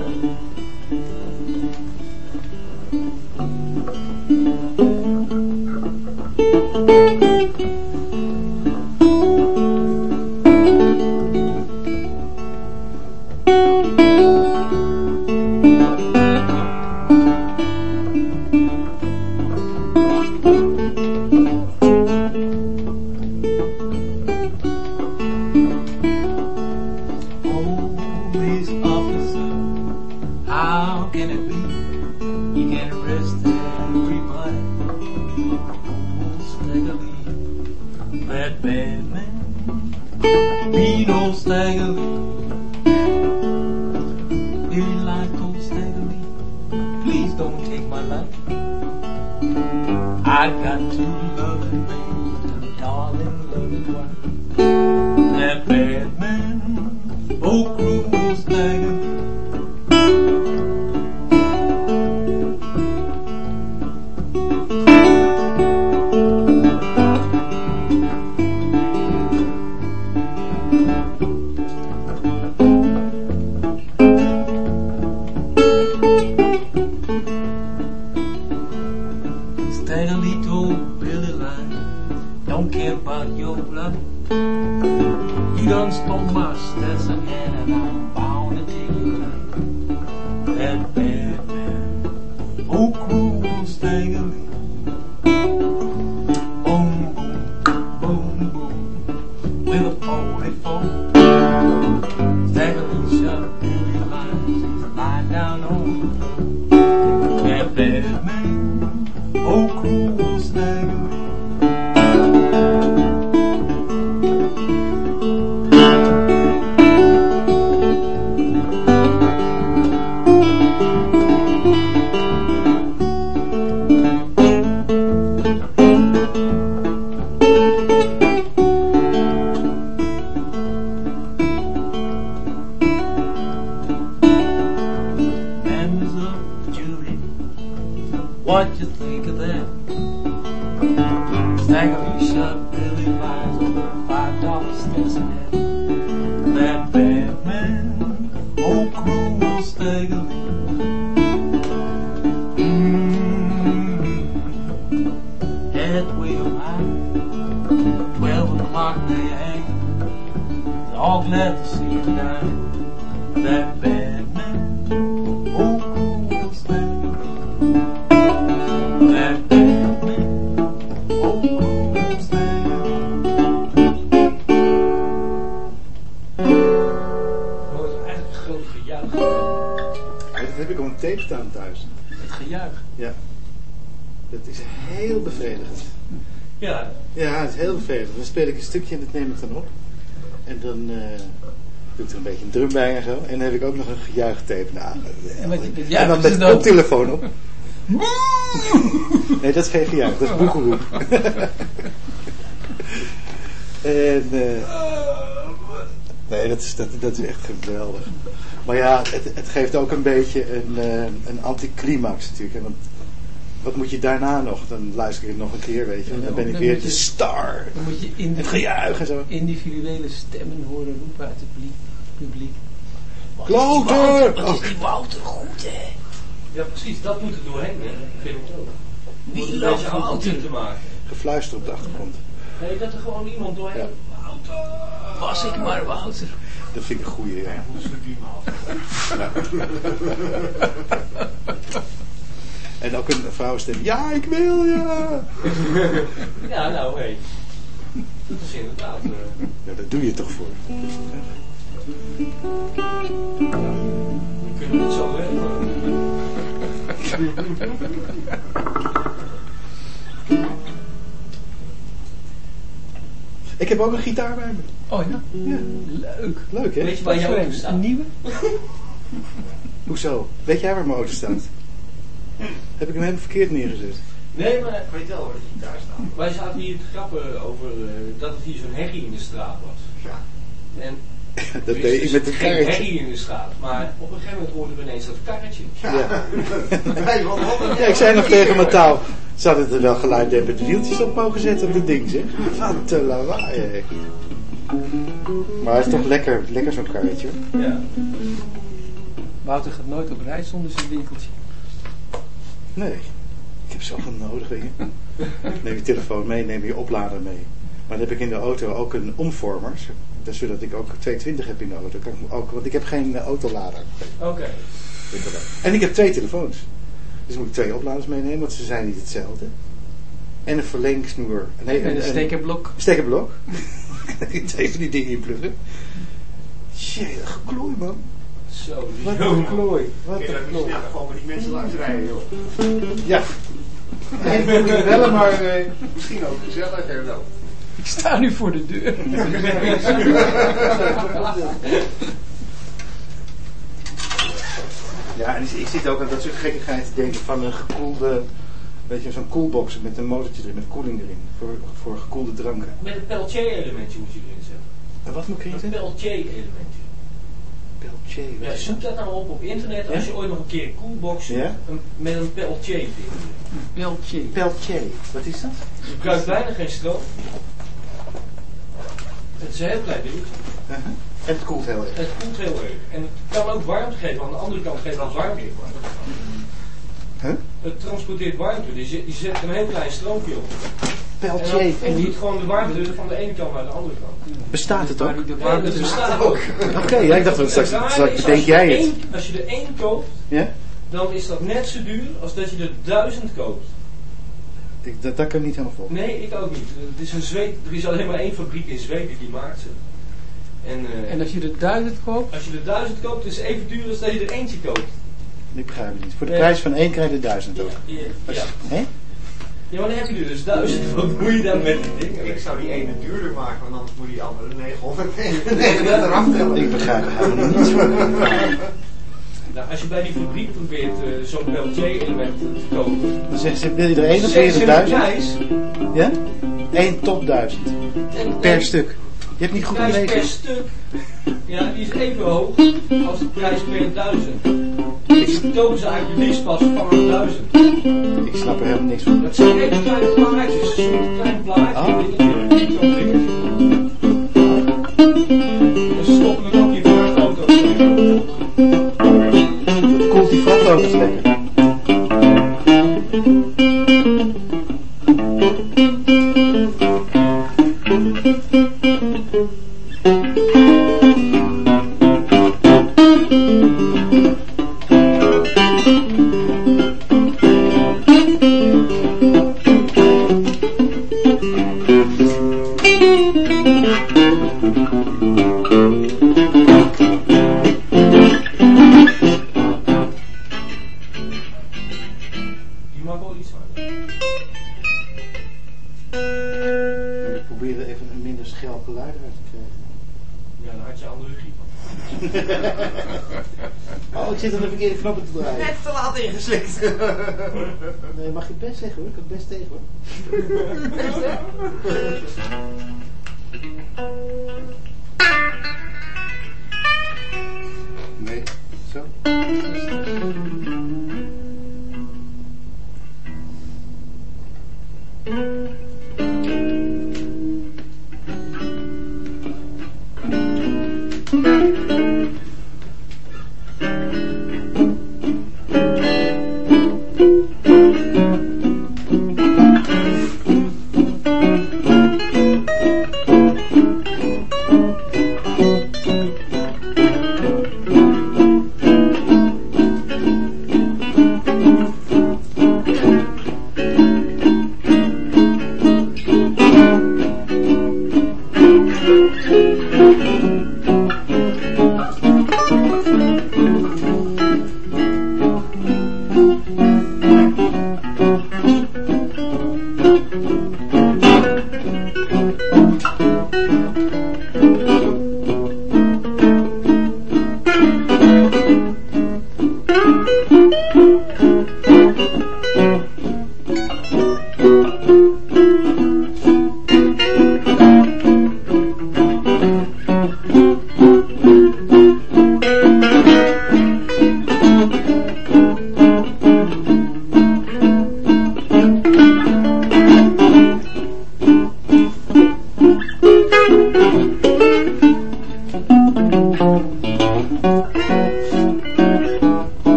en zo. En dan heb ik ook nog een gejuichtape na. En dan met dan? koptelefoon op. Nee, dat is geen gejuich, dat is boegeroep. en, eh, nee, dat is, dat, dat is echt geweldig. Maar ja, het, het geeft ook een beetje een, eh, een anticlimax natuurlijk. Want wat moet je daarna nog? Dan luister ik het nog een keer, weet je. Dan ben ik weer de star. Dan moet je in Het de gejuich en zo. individuele stemmen horen roepen uit het publiek. Publiek. Klauter! Wat is die Wouter goed, hè? ja, precies. Dat moet er doorheen, hè. Ik vind het ook. Wie loopt avontuur te maken. Gefluister op de achtergrond. Nee, dat er gewoon iemand doorheen... Wouter! Was ik maar Wouter. Dat vind ik een goeie, ja. En ook een vrouwenstem. Ja, ik wil ja. Ja, nou, hé. Dat is inderdaad... eh, Ja, dat doe je toch voor. We kunnen het zo. Ik heb ook een gitaar bij me. Oh ja, Ja, leuk. leuk hè? Weet je waar jouw auto staat? Een nieuwe? Hoezo? Weet jij waar mijn auto staat? Heb ik hem helemaal verkeerd neergezet? Nee, maar Ik weet wel waar de gitaar staat. wij zaten hier te grappen over eh, dat het hier zo'n herrie in de straat was. Ja. En Dat deed ik met dus een geen karretje. herrie in de straat. Maar op een gegeven moment hoorden we ineens dat karretje. Ja. Wat ja, ik zei nog tegen mijn taal. Ze hadden er wel geluiddempende wieltjes op mogen zetten op dit ding, zeg. Wat een lawaai, hè. Maar hij is toch lekker, lekker zo'n karretje. Ja. Wouter gaat nooit op reis zonder zijn winkeltje. Nee, ik heb zoveel nodig, weet je. Neem je telefoon mee, neem je oplader mee. Maar dan heb ik in de auto ook een omvormer. Dus zodat ik ook 220 heb in de auto. Kan ik ook, want ik heb geen eh, autolader. Oké. En ik heb twee telefoons. Dus moet ik twee opladers meenemen, want ze zijn niet hetzelfde. En een verlengsnoer. Nee, En een stekerblok. Stekerblok. twee van die dingen inpluggen. Jee, dat geklooi man. Zo, Wat een klooi. Wat een klooi. sneller gewoon met die mensen langs rijden, joh. Ja. Ik het bellen, maar... eh, Misschien ook gezelliger wel. Ik sta nu voor de deur. Ja, en ik- zit ook aan dat soort gekkigheid te denken van een gekoelde, weet je, zo'n koelbox met een motortje erin, met koeling erin, voor, voor gekoelde dranken. Met een Peltier-elementje moet je erin zetten. En wat moet ik erin Een? Peltier-elementje. Peltier. Ja, zoek dat? nou op op internet als je ooit nog een keer koelbox Ja? met een Peltier ding. Beltje. Peltier, wat is dat? Het gebruikt bijna geen stroom. Het is een heel klein. En het koelt heel erg. Het koelt heel erg. En het kan ook warmte geven. Aan de andere kant geeft het warmte. Huh? Het transporteert warmte. Dus je, je zet er een heel klein stroompje op. En dan En die, het gewoon de warmte van de ene kant naar de andere kant. bestaat het ook? warmte dat bestaat ook. Oké, ja, ik dacht dat straks, Het straks bedenk als je jij er het. één- Als je er één koopt, Ja? dan is dat net zo duur als dat je er duizend koopt. Ik, dat, dat kan ik niet helemaal volgen. Nee, ik ook niet. Het is een Zweed, er is alleen maar één fabriek in Zweden die maakt ze. En, eh, En als je er duizend koopt, als je er duizend koopt, is het even duur als dat je er eentje koopt. Ik begrijp het niet. Voor de Nee. prijs van één krijg je er duizend ook. Ja, ja. Hè? ja, maar dan heb je er dus duizend. Wat doe je dan met die dingen? Ik zou die ene duurder maken, want anders moet die andere 999 eraf tellen. Ik begrijp er helemaal niets van. Nou, als je bij die fabriek probeert eh, zo'n Peltier-element te kopen, Dan zeggen ze, wil je er één of er de duizend? prijs. Ja? Één tot duizend. En, Per en stuk. Je hebt niet goed prijs per gelezen. stuk, ja, die is even hoog als de prijs per duizend. Dus kopen ze eigenlijk de leasepas van een duizend. Ik snap er helemaal niks van. Dat zijn hele kleine plaatjes, een soort klein plaatje, Oh.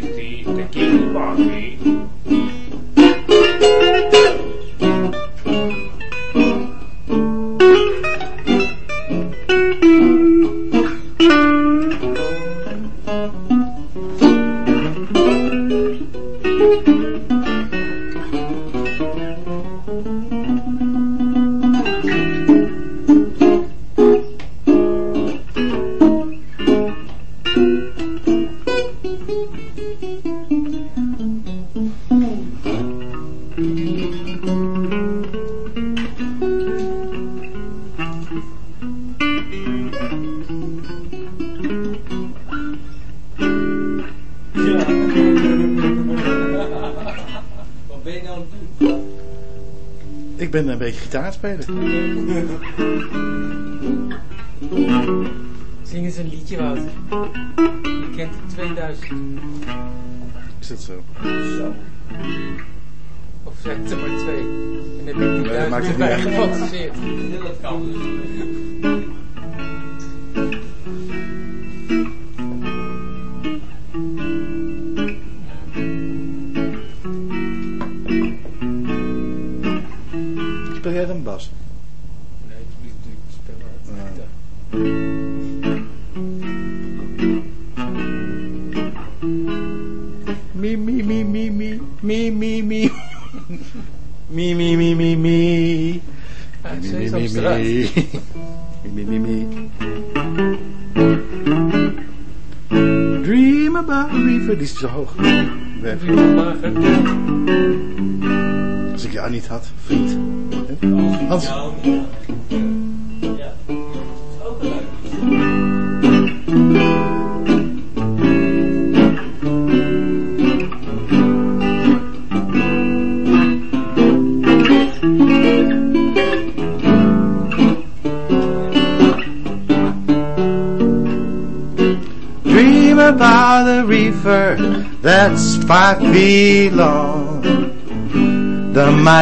Verlaten, hè. Dus die, dat beetje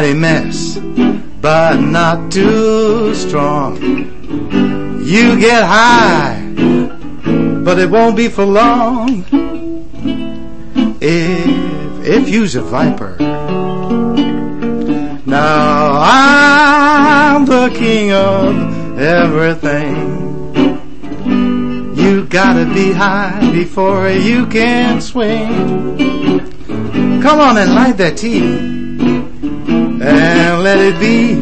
mighty mess, but not too strong. You get high, but it won't be for long. If, if you's a viper. Now I'm the king of everything. You gotta be high before you can swing. Come on and light that tea let it be.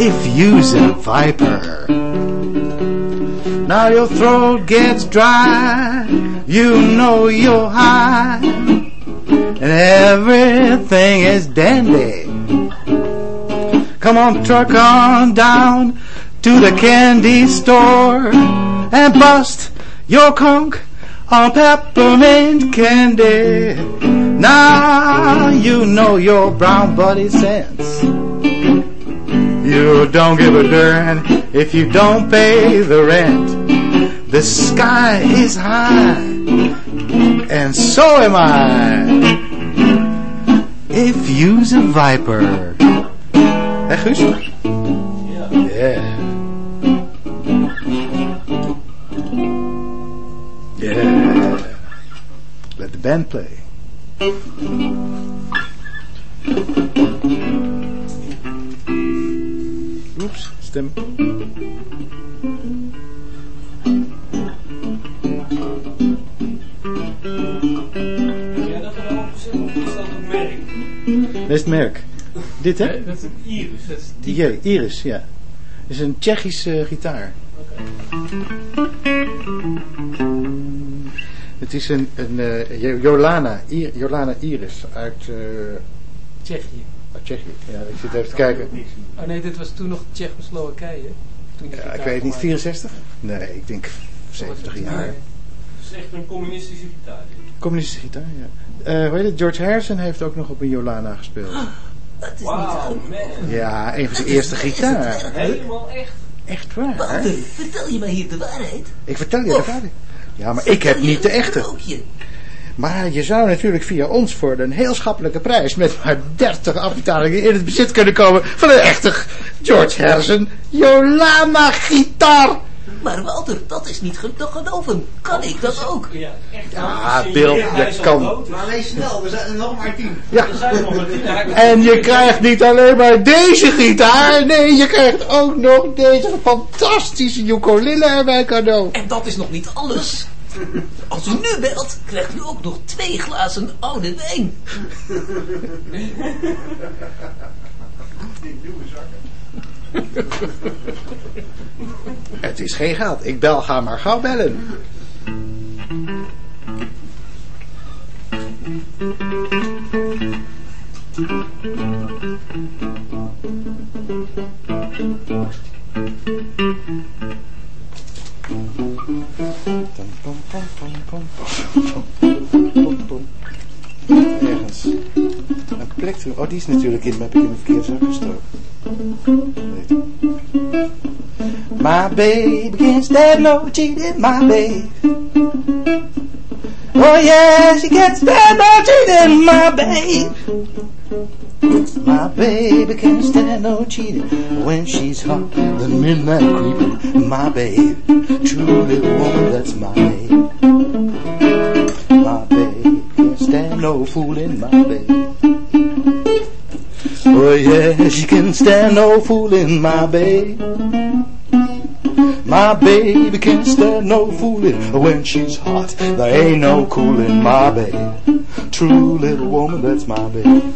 If you's a viper, now your throat gets dry. You know you're high, and everything is dandy. Come on, truck on down to the candy store and bust your conk on peppermint candy. Now you know your brown buddy sense. You don't give a darn if you don't pay the rent. The sky is high, and so am I. If you's a viper. Hé Guus? Yeah. Yeah. Let the band play. Oeps, stem. Dat is het merk. Dit hè? Nee, dat is een iris. Dat is. Die Iris, ja. Dat is een Tsjechische gitaar. Het is een, een eh, Jo- Jolana, I- Jolana Iris uit, eh, Tsjechië. uit Tsjechië. Ja, ik zit even te kijken. Oh nee, dit was toen nog Tsjechoslowakije. Toen Ja, ik weet het niet, gemaakt 64? Nee, ik denk werd. 70 Nee. jaar. Het is echt een communistische gitaar. Communistische gitaar, ja. Eh hoe heet het? George Harrison heeft ook nog op een Jolana gespeeld. Wauw, man. Ja, een van zijn eerste gitaar. Helemaal echt. Echt waar. Walter, vertel je mij hier de waarheid? Ik vertel je, dat gaat Ja, maar ik heb niet de echte. Maar je zou natuurlijk via ons voor een heel schappelijke prijs met maar 30 afbetalingen in het bezit kunnen komen van een echte George Harrison Yolama gitaar. Maar Walter, dat is niet te geloven. Kan ik dat ook? Ja, echt. Ja, Bill, je kan. Maar wees snel, we zijn er nog maar tien. Ja. Zijn nog maar tien. Ja, ik- En je krijgt niet alleen maar deze gitaar, nee, je krijgt ook nog deze fantastische ukulele erbij cadeau. En dat is nog niet alles. Als u nu belt, krijgt u ook nog twee glazen oude wijn. Het is geen geld, ik bel, ga maar gauw bellen. Ergens. Een plek. Oh, die is natuurlijk in, heb ik in de gestoken. Ik. My can't stand no cheating, my babe. Oh yeah, she can't stand no cheating, my babe. My baby can't stand no cheating when she's hot, the midnight creeping. My babe, true little woman, that's my babe. My babe can't stand no fooling, my babe. Oh yeah, she can stand no fooling, my babe. My baby can't stand no fooling when she's hot. There ain't no cooling, my baby. True little woman, that's my babe.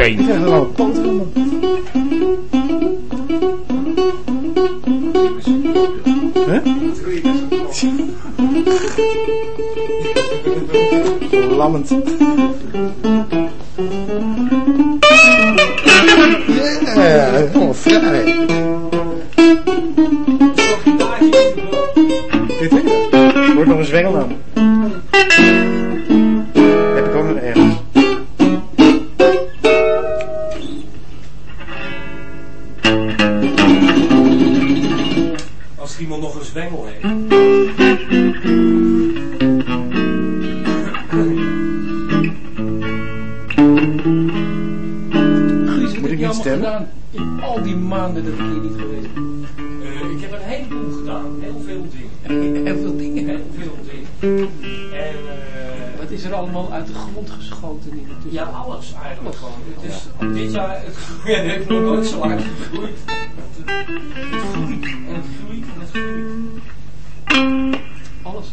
Hussein.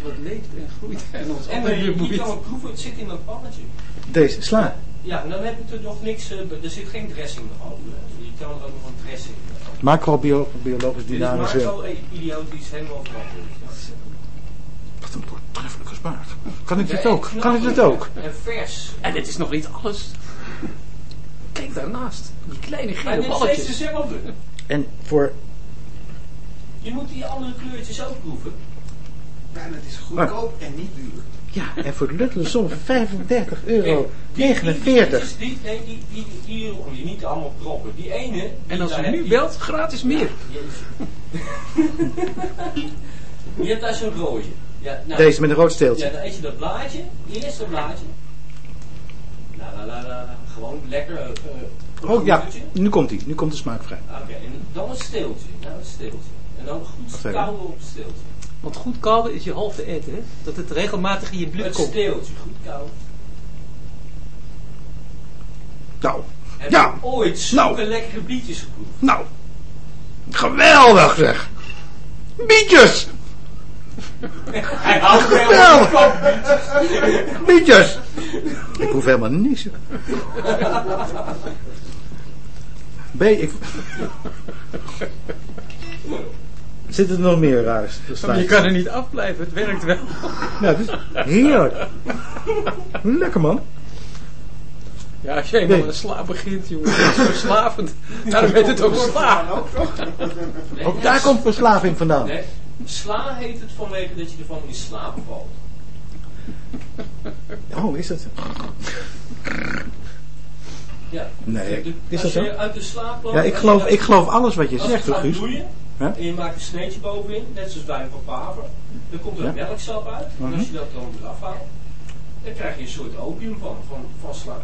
Wat leeft en groeit en ons En altijd je, kan het proeven, het zit in dat pannetje. Deze, sla. Ja, dan heb je er nog niks, eh, er zit geen dressing over. Je kan er ook nog een dressing. Macrobiologisch Dit is dynamisch. eh, macro-idiotisch helemaal veranderd. Wat een voortreffelijk gespaard. Kan ik dit ook? Kan ik dit het. ook? En vers. En dit is nog niet alles. Kijk daarnaast. Die kleine gele het is steeds balletjes. dezelfde. En voor... Je moet die andere kleurtjes ook proeven. Ja, en het is goedkoop en niet duur. Ja, en voor de luttele som 35 euro. Kijk, die- 49. Die, die, nee, die, die, die, die, die niet allemaal proppen. Die ene. die En als heb nu je- belt, gratis meer. Je hebt daar zo'n rode. Ja, nou, Deze met een rood Ja, steeltje. dan eet je dat blaadje. Eerst dat blaadje. La la la la. Gewoon lekker. eh, eh, Oh ja, groentje. nu komt hij. Nu komt de smaak vrij. Oké, en dan een steeltje. Nou, een steeltje. En dan goed kouwen op het steeltje. Want goed kouwen is je halve eten, hè? Dat het regelmatig in je bloed Het komt. steeltje, goed kouwen. Nou, Heb Ja. je ooit zulke Nou. lekkere bietjes geproefd? nou. Geweldig zeg. Bietjes. Hij houdt Geweldig. helemaal niet van. Bietjes. Ik hoef helemaal niets. B, ik... Zit er nog meer raars? Je kan er niet afblijven, het werkt wel. Ja, dit is heerlijk. Lekker man. Ja, als eenmaal Nee. aan slaap begint, jongen, dat is verslavend. Daarom heet het ook slaap. Nee, Ook ja, daar komt verslaving vandaan. Nee, sla heet het vanwege dat je ervan in slaap valt. Oh, is dat zo? Ja. Nee, is als dat je zo? uit de slaap loopt, Ja, ik geloof, ik geloof alles wat je zegt, het Guus. Ja? en je maakt een sneetje bovenin, net zoals bij een papaver, dan komt er Ja. melksap uit. En Mhm. als je dat dan eraf haalt, dan krijg je een soort opium van, van, van.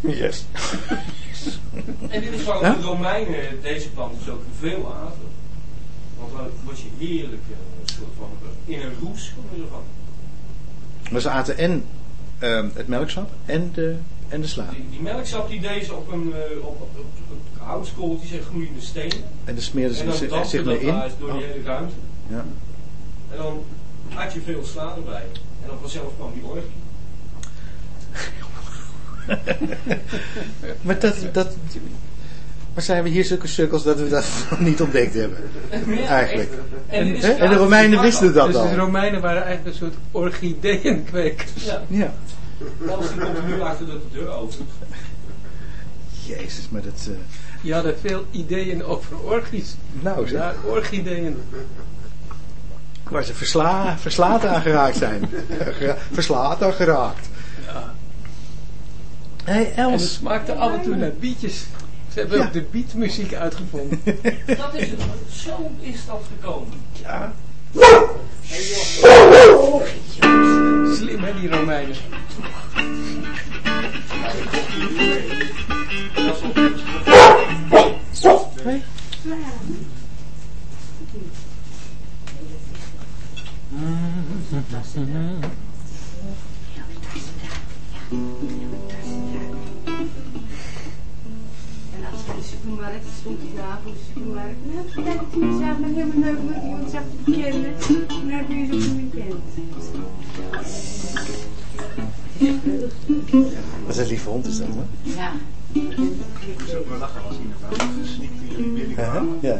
Yes. En dit is waarom Ja? de Romeinen deze plant dus ook veel aten. Want dan word je heerlijk eh, een soort van, in een roes kom je ervan. Maar ze aten en ehm, het melksap en de, en de sla. Die, die melksap die deze op een eh, op, op houtskooltjes en groeiende stenen. En de smeerden dan ze zich, mee in. door die Oh, hele ruimte. ja. En dan had je veel sla erbij. En dan vanzelf kwam die orgie. Maar dat, dat, maar zijn we hier zulke sukkels dat we dat niet ontdekt hebben? Ja, Eigenlijk. En, de Romeinen wisten dat Dus de al. Romeinen waren eigenlijk een soort orchideeënkwekers. Ja, Ja. anders die komt er nu achter dat de deur open. Jezus, maar dat... eh, Die hadden veel ideeën over orgies. nou zeg. Ja, orchideeën. Waar ze versla, verslaat aan geraakt zijn. Verslaat aan geraakt. Hé hey, En het Els. smaakte af en toe naar bietjes. Ze hebben Ja. ook de beatmuziek uitgevonden. Dat is het. Zo is dat gekomen. Ja. Slim hè, die Romeinen. Hoi. supermarkt, stond En als de supermarkt. Nou, dat ik helemaal leuk met iemand zag. En dan je. Wat een lieve hond is dat. Ja. Ik zou wel lachen als hij naar buiten gesnikt hier binnenkwam. Ja.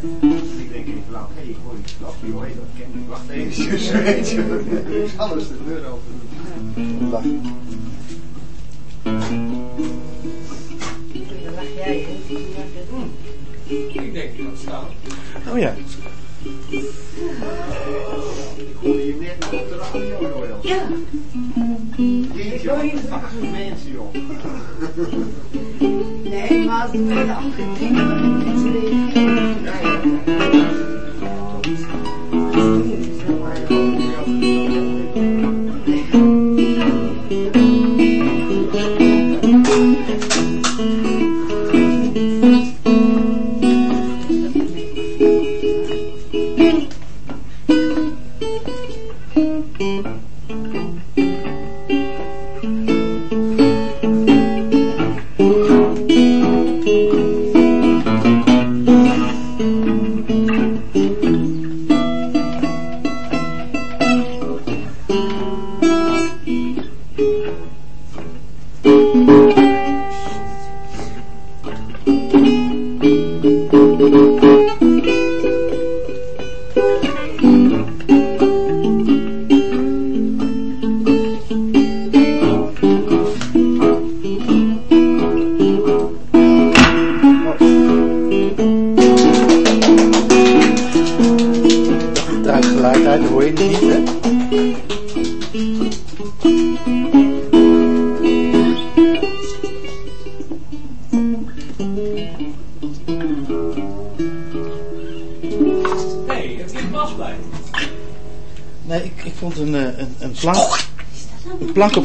Ik denk in flauw, hé, ik hoor iets flauw, joh, hé, dat ken ik. Wacht eventjes, weet je. Ik zal eens de deur open doen. Lach. Dan lach jij, hè? Ik denk dat het staan. Oh ja. Ik hoorde je net nog op de radio, Royal. Ja. Jeetje, wat een mensen, joh. Nee, maar als het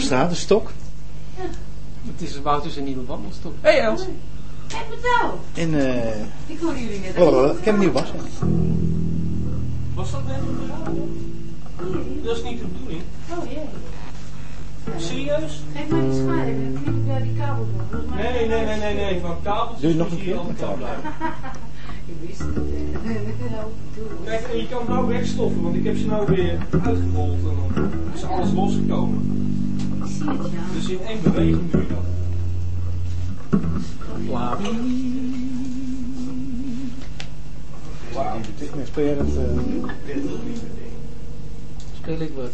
straat, een stok. Het is Wouters een nieuwe wandelstok. Hé hey Els. Kijk me nou. In, eh Ik hoor jullie net. blablabla. ik heb een nieuw was. Was dat net op de radio? Dat is niet de bedoeling. Oh jee. Serieus? Geef mij die schaar, dan knip ik die kabel door. Nee, nee, nee, nee, nee. Van kabels. Doe je nog een keer? Ik wist het. Kijk, en je kan het nou wegstoffen, want ik heb ze nou weer uitgerold en dan is alles losgekomen. Dus in één beweging doe je dat. Slaap. Wauw. Speel jij dat, Speel ik wat?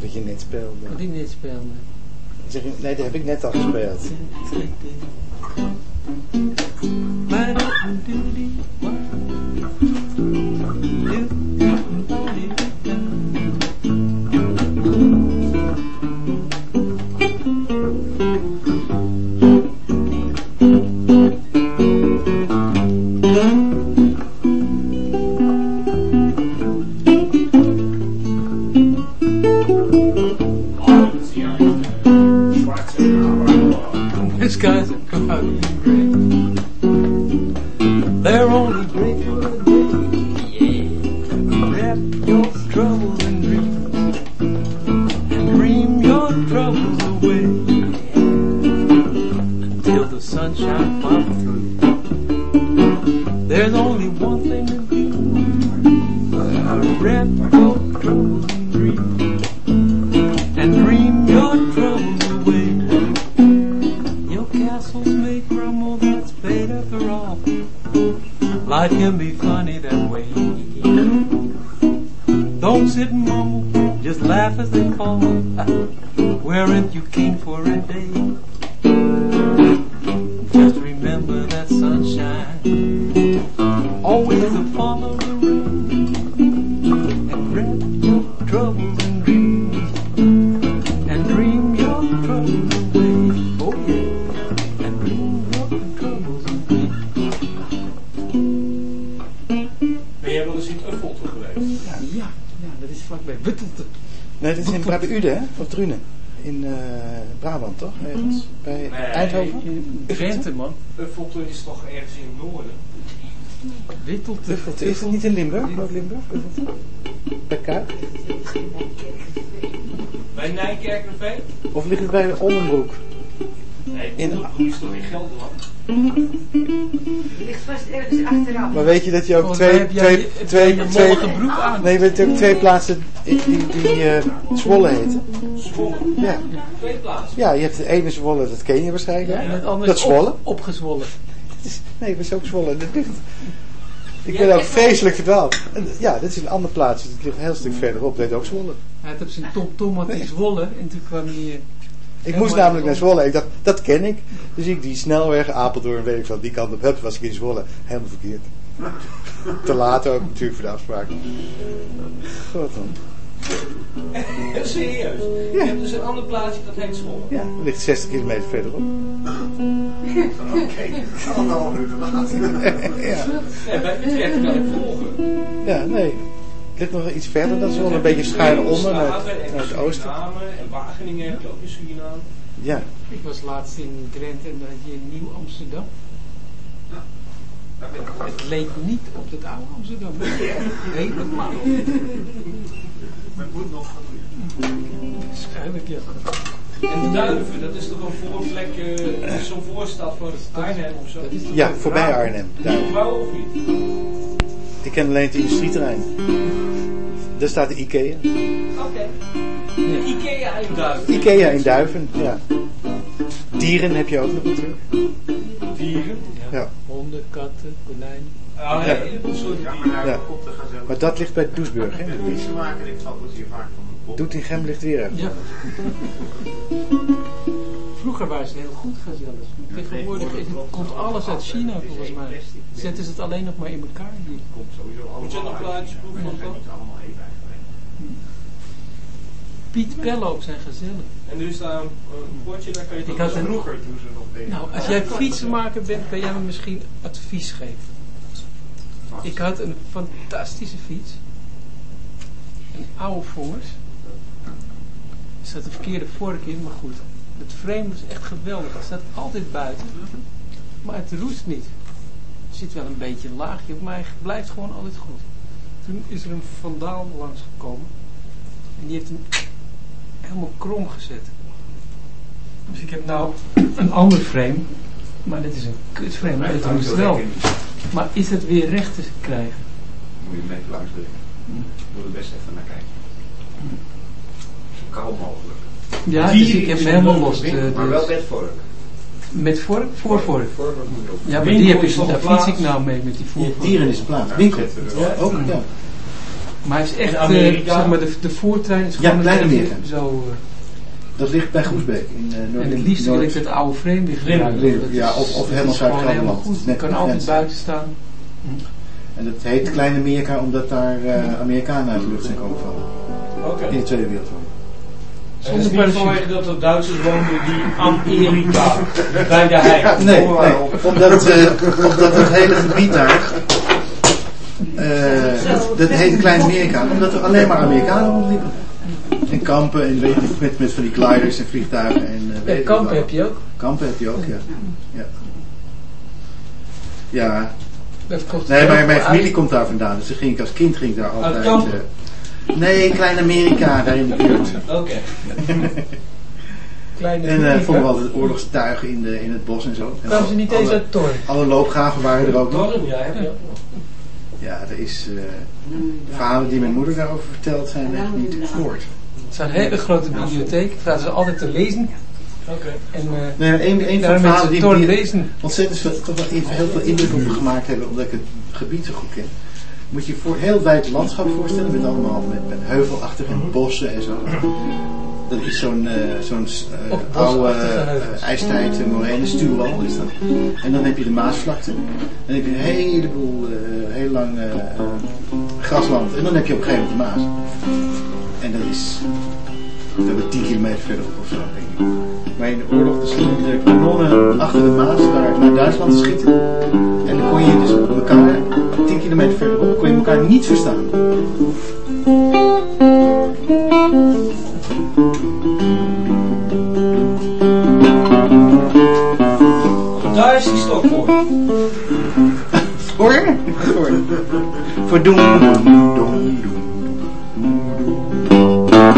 dat je net speelde? Wat ik niet speelde. Nee, dat heb ik net al gespeeld. rip. Uffelte. Is het niet in Limburg? Noord-Limburg? Uffelte? Bij Kuik? Bij Nijkerk en Veen? Of ligt het bij Oldenbroek? Nee, In- is toch in Gelderland? Het ligt vast ergens achteraf. Maar weet je dat je ook mij twee, twee, twee, twee, mollige broek aan. nee, weet je ook twee plaatsen die, die, die eh, Zwolle heten? Zwolle. Ja. Twee plaatsen. ja, je hebt de ene Zwolle, dat ken je waarschijnlijk. En hè? het andere dat is Zwolle. op- opgezwollen. Het is- nee, dat is ook Zwolle. Dat ligt, ik ben ook vreselijk verdwaald. En, Ja, dit is een ander plaatsje. Het ligt een heel stuk verderop. Dat heet ook Zwolle. Hij had op zijn tom tom had hij zwollen en toen kwam hij... eh, Ik moest namelijk naar Zwolle. Ik dacht, dat ken ik. Dus ik die snelweg, Apeldoorn, weet ik wel, die kant op heb, was ik in Zwolle. Helemaal verkeerd. Te laat ook natuurlijk voor de afspraak. God dan. Serieus. Je hebt dus een ander plaatsje dat heet Zwolle. Ja, dat ligt 60 kilometer verderop. Oké, anderhalf uur later. ja. Nee, bij Utrecht kan ik volgen. ja, nee. Het ligt nog iets verder dan Zwolle. Een beetje schuin onder naar, het oosten. En Wageningen heb je ook in Suriname. Ja. Ik was laatst in Drenthe en dan had je Nieuw Amsterdam. Het leek niet op het oude Amsterdam. Helemaal. Men moet nog gaan doen. Waarschijnlijk, ja. En Duiven, dat is toch een voorvlek, eh, zo'n voorstad van Arnhem of zo? Dat is toch ja, voorbij? Arnhem. Daar. Vrouw of niet? Ik ken alleen het industrieterrein. Daar staat de Ikea. Oké. Ikea in Duiven. Ikea in Duiven, ja. Dieren heb je ook nog natuurlijk. Dieren. Ja. Honden, katten, konijnen. Een heleboel soorten Ja, dieren. maar Ja. Maar dat ligt bij Doesburg, hè? De fietsenmaker, ik valt hier vaak van de bot. Doetinchem ligt weer. Ja. Vroeger waren ze heel goed gazelles. Tegenwoordig is het, komt alles uit China volgens mij. Zetten ze het alleen nog maar in elkaar hier. komt sowieso allemaal Moet je nog plaatjes proeven van dat. Piet Pello zijn gazellen. En nu is daar een, bordje, daar kan je het Ik een- Vroeger toen ze nog. Nou, als jij fietsenmaker bent, kan jij me misschien advies geven. Ik had een fantastische fiets. Een oude vongers. Er zat een verkeerde vork in, maar goed. Het frame was echt geweldig. Het staat altijd buiten. Maar het roest niet. Er zit wel een beetje een laagje op, maar hij blijft gewoon altijd goed. Toen is er een vandaal langsgekomen. En die heeft hem helemaal krom gezet. Dus ik heb nou een ander frame. Maar dit is een kutframe. Maar het roest wel. Maar is het weer recht te krijgen? Moet je hem even langs drukken. Ik wil er best even naar kijken. Zo kalm mogelijk. Ja, dus ik heb hem helemaal los. eh, Maar wel dus- met vork. met vork? Voor vork. Moet. Ja, maar die heb ik, nog daar een fiets ik nou mee met die voorvork. Dieren is plaats. Winkel. Ja, Ook, ja. Maar hij is echt, eh, zeg maar, de, de voortrein is Ja, gewoon Kleine even Amerika. zo. Dat ligt bij Groesbeek. In, eh Noord- en het liefst wil ik het oude frame weer Limburg, gebruiken. Ja, of- of helemaal Zuid-Gelderland. Het kan altijd buiten staan. En dat heet Kleine Amerika omdat daar eh, Amerikanen uit de lucht zijn komen vallen. Oké. In de Tweede Wereldoorlog. Het is niet vanwege dat er Duitsers woonden die Amerika bij de hei. Nee, nee omdat, eh, omdat het hele gebied daar, eh, dat heet Klein Amerika, omdat er alleen maar Amerikanen rondliepen. En kampen en weet ik, met, met van die gliders en vliegtuigen. En, eh, Ja, kampen heb je ook. Kampen heb je ook, ja. Ja, ja. Nee, maar mijn uit. familie komt daar vandaan, dus dan ging ik als kind ging ik daar altijd. Kampen? eh, nee, Klein Amerika, daar in de buurt. Oké. Kleine En eh Amerika. vonden we altijd oorlogstuigen in, de, in het bos en zo. En Kwamen ze niet alle- eens uit Torn? Alle loopgraven waren er ook nog. Dorm, ja, heb je ook nog. Ja, er is eh, verhalen die mijn moeder daarover verteld zijn echt niet gehoord. Het zijn een hele grote bibliotheek. Vragen ze altijd te lezen. Oké. En, eh, Nee, een, een van de daarom verhalen is die, lezen. ontzettend veel, toch wel even heel veel indruk op me gemaakt hebben, omdat ik het gebied zo goed ken. Moet je je voor heel wijd landschap voorstellen, met allemaal met, met heuvelachtig en bossen en zo. Dat is zo'n eh, zo'n eh, oude ijstijd uh, morene stuwwal is dat. En dan heb je de Maasvlakte. Dan heb je een heleboel, eh, heel lang grasland. En dan heb je op een gegeven moment de Maas. En dat is, dat hebben 10 kilometer verderop of zo, denk ik. Maar in de oorlog dus de kanonnen achter de Maas daar naar Duitsland schieten. En dan kon je dus op elkaar, 10 kilometer verderop, kon je elkaar niet verstaan. Daar is die stok voor. Hoor? Voor, voor doen, doen, doen, doen.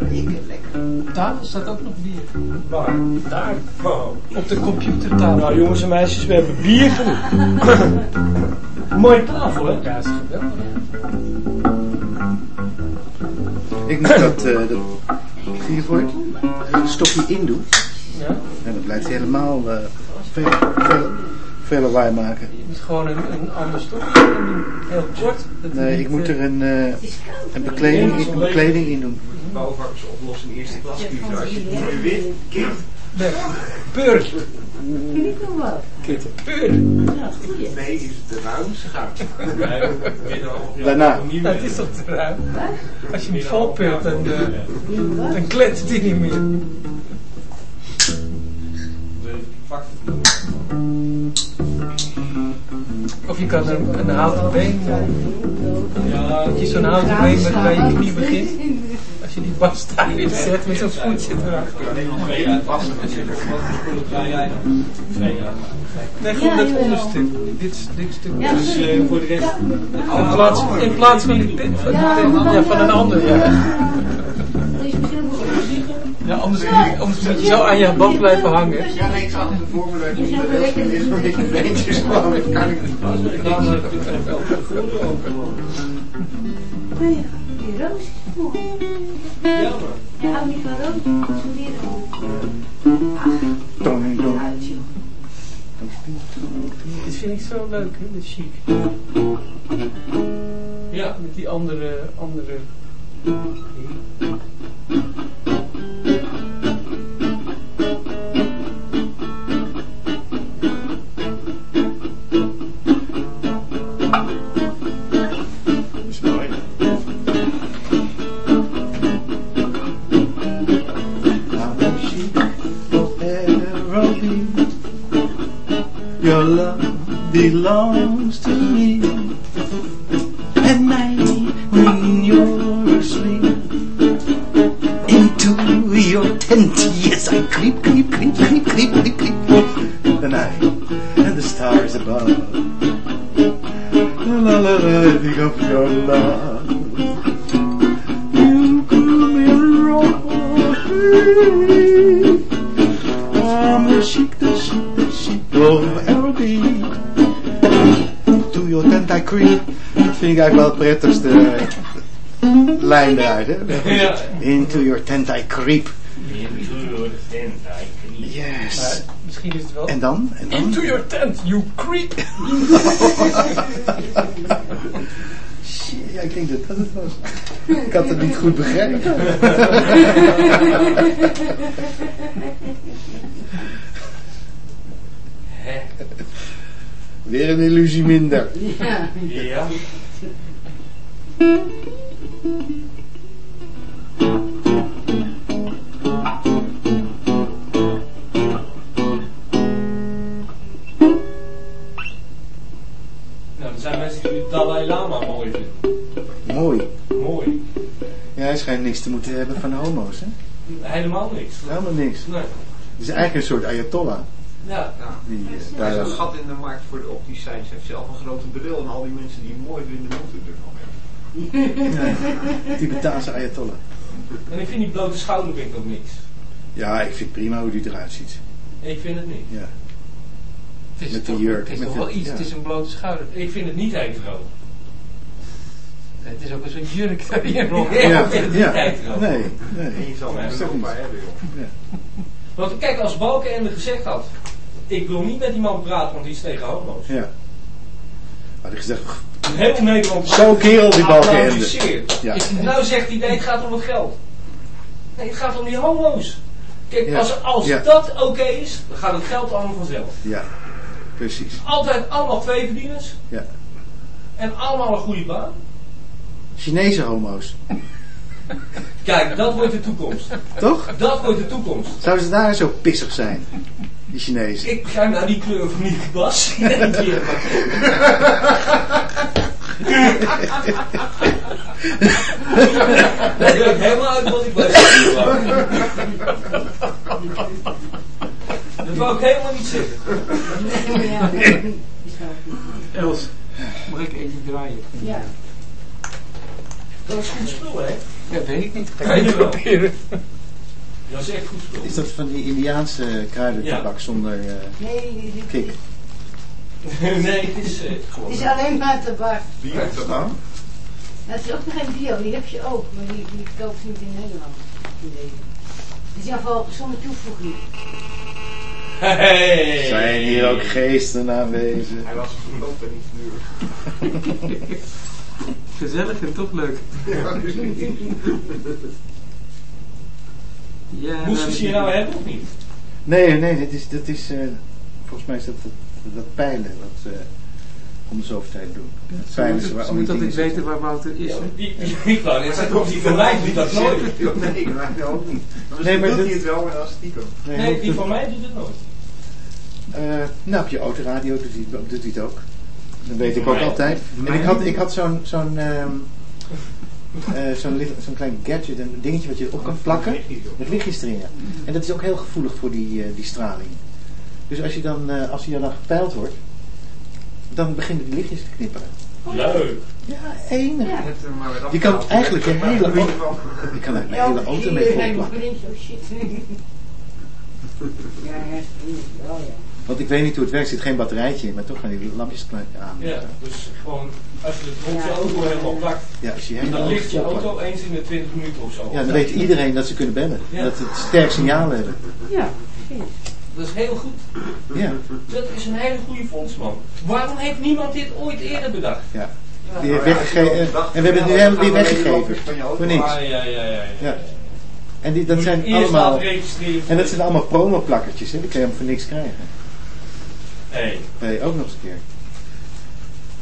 Lekker, lekker. Tafel staat ook nog bier. Waar? Daar. Oh. Op de computertafel. Nou jongens en meisjes, we hebben bier genoeg. Mooie tafel hè? Ja, is geweldig. Ik moet dat, eh dat? Dat stokje in doen. Ja? En dan blijft hij helemaal eh, veel, veel, veel lawaai maken. Je moet gewoon een, een ander stokje doen. Heel kort. dat Nee, niet, ik moet eh, er een, eh, een, bekleding, een bekleding in doen. Bouwvakkers oplossen in eerste klas kiezen. Als je het mooi wit, kind. Nee, pur. Vind ik nog wel. Ja, goeie. Nee, is het de ruimste gaat. Daarna. Het is toch te ruim? Als je hem vol pult, dan, eh, dan kletst hij niet meer. Of je kan een, een houten been, eh, Ja, dat je zo'n houten been met waar je knie begint. Als je die bas daarin zet met zo'n voetje erachter. Nee, gewoon dat onderstuk. Dit, dit stuk. Dus, eh, voor de rest. In plaats, in plaats van die pit van, ja, van een ander, ja. Ja, anders, anders moet je zo aan je band blijven hangen. Ja, nee, ik zag het ervoor me dat Je je zou wel lekker is een beetje beentjes kwam. Dat kan ik niet. Die roos is mooi. Je houdt niet van roos, zo leren. Ach, Tong, tong. uit joh. Dit vind ik zo leuk, hè, de chic. Ja, met die andere, andere... belongs to me. At night when you're asleep, into your tent, yes, I creep, creep, creep, creep, creep, creep, creep. The night and the stars above. Prettigste eh, lijn eruit, hè? Ja. Into your tent I creep. Yes. Maar misschien is het wel... En dan? En dan? Into your tent, you creep! Shit, ja, ik denk dat dat het was. Ik had het niet goed begrepen. Weer een illusie minder. Ja. Ja. Een soort ayatollah. Ja. Ja. Die, eh, Hij is daar, een gat in de markt voor de opticiens. Hij heeft zelf een grote bril en al die mensen die hem mooi vinden moeten ervan hebben. Tibetaanse ayatollah. En ik vind die blote schouder vind ik ook niks. Ja, ik vind prima hoe die eruit ziet. Ik vind het niet. Ja. Het is Met die toch, jurk, Het is met toch wel iets, ja. het is een blote schouder. Ik vind het niet hetero. Het is ook een soort jurk. Ja, ik vind het niet ja. hetero. Nee, En nee. je zal hem Is toch Europa niet. hebben, joh. Want kijk, als Balkenende gezegd had... Ik wil niet met die man praten, want die is tegen homo's. Ja. Had ik gezegd, Heel Nederland... zo kerel die Balkenende. Ja. En nou zegt hij, nee, het gaat om het geld. Nee, het gaat om die homo's. Kijk, Ja. als, als Ja. dat oké is, dan gaat het geld allemaal vanzelf. Ja, precies. Altijd allemaal twee verdieners. Ja. En allemaal een goede baan. Chinese homo's. Kijk, dat wordt de toekomst. Toch? Dat wordt de toekomst. Zouden ze daar zo pissig zijn? Die Chinezen. Ik ga naar die kleur van die keer. Dat werkt helemaal uit wat ik bij Dat wou ik helemaal niet zeggen. Els, mag ik even draaien? Ja. Dat is goed spul, hè? Ja, weet ik niet. Ja, proberen. Dat is echt goed spul. Is dat van die Indiaanse kruidentabak zonder eh, Nee, kick? nee, het is eh, het gewoon... is alleen maar tabak. Oh? Het is ook nog geen bio, die heb je ook, maar die, die koop je niet in Nederland. Het is in ieder geval zonder toevoeging. Hey. Zijn hier ook geesten aanwezig? Hij was verkoopt en niet duur. Gezellig en toch leuk. Ja, Moesten ze je nou hebben of niet? Nee, nee, dit is, dat is, eh, volgens mij is dat dat, dat pijlen wat eh om de zoveel tijd doen. Ze Pijlen moeten, waar ze die moeten altijd dingen weten waar Wouter is. hè? Die, die, ik net zeggen, of die van mij doet dat nooit. Nee, maar hij ook niet. Maar Nee, maar doet dit- hij het wel, stiekem. zitten. Nee, die van mij doet het nooit. Eh, nou, op je autoradio doet hij, doet hij het ook. Dat weet ik ook altijd. En ik had, ik had zo'n zo'n ehm, eh, zo'n licht- zo'n klein gadget, een dingetje wat je op kan plakken. Met lichtjes erin, ja. En dat is ook heel gevoelig voor die, eh, die straling. Dus als, je dan, eh, als hij dan gepeild wordt, dan beginnen die lichtjes te knipperen. Leuk. Ja, enig. Ja. Je kan eigenlijk een hele auto, je kan eigenlijk een hele auto mee volplakken. oh shit. Ja, ja, wel ja. Want ik weet niet hoe het werkt, er zit geen batterijtje in, maar toch gaan die lampjes klein aan. Ja, dus gewoon, als je het rond je auto helemaal plakt, Ja, als je en helemaal dan ligt je plakt. auto eens in de 20 minuten of zo. Ja, dan weet iedereen dat ze kunnen bellen. Ja. Dat ze het sterk signaal hebben. Ja, Dat is heel goed. Ja, Dat is een hele goede fonds, man. Waarom heeft niemand dit ooit eerder bedacht? ja. Die heeft weggegeven. En we hebben het nu helemaal weer weggegeven. Voor niks. Ah, ja, ja, ja. ja. Ja. En die, dat zijn allemaal. En dat zijn allemaal promoplakkertjes, hè? Die kun je hem voor niks krijgen. Hey. Nee, ook nog eens een keer.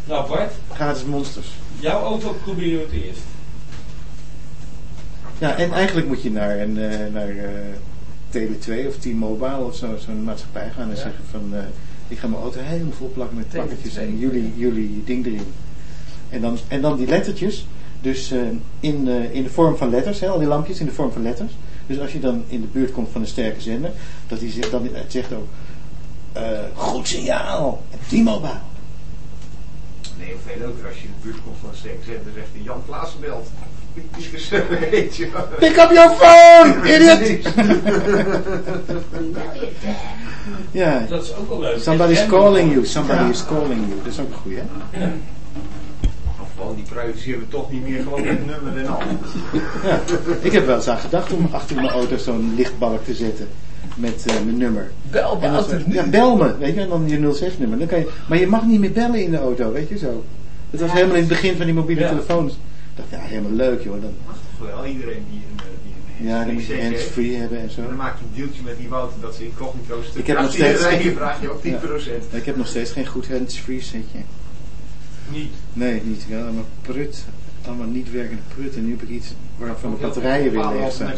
Nou Bart, Gratis monsters. jouw auto proberen we het eerst. Ja, en eigenlijk moet je naar, een, eh, naar eh, Tele2 of T-Mobile of zo, zo'n maatschappij gaan en Ja. zeggen van... eh, ik ga mijn auto helemaal vol plakken met Tele2. plakkertjes en jullie, jullie ding erin. En dan, en dan die lettertjes, dus in, in de vorm van letters, hè, al die lampjes in de vorm van letters. Dus als je dan in de buurt komt van een sterke zender, dat die zegt, dan, het zegt ook... eh, goed signaal, T-Mobile. Nee, veel leuker als je in de buurt komt van een sterk zender zegt Jan Klaassen belt. Pick up your phone, idiot! ja, Dat is ook wel leuk. somebody's En- calling you, somebody is calling you. Dat is ook een goeie, hè? Of gewoon die kruidjes hebben toch niet meer gewoon het nummer en al. Ja, ik heb wel eens aan gedacht om achter mijn auto zo'n lichtbalk te zetten met eh, mijn nummer. Bel ja, bel me, weet je, en dan je 06-nummer. Dan kan je, maar je mag niet meer bellen in de auto, weet je zo. Dat was helemaal in het begin van die mobiele Ja. telefoons. Ik dacht, ja, helemaal leuk joh. Dan, Dat toch wel iedereen die een, eh, die een ja, dan moet je hands-free hebben en zo. En dan maak je een deeltje met die Wouter dat ze incognito stuk. Ik heb nog steeds- vraag je ook 10%. Ik heb nog steeds geen goed hands-free setje. Niet. Nee, niet. Ja, allemaal prut. Allemaal niet werkende prut. En nu heb ik iets waarvan de batterijen weer leeg zijn.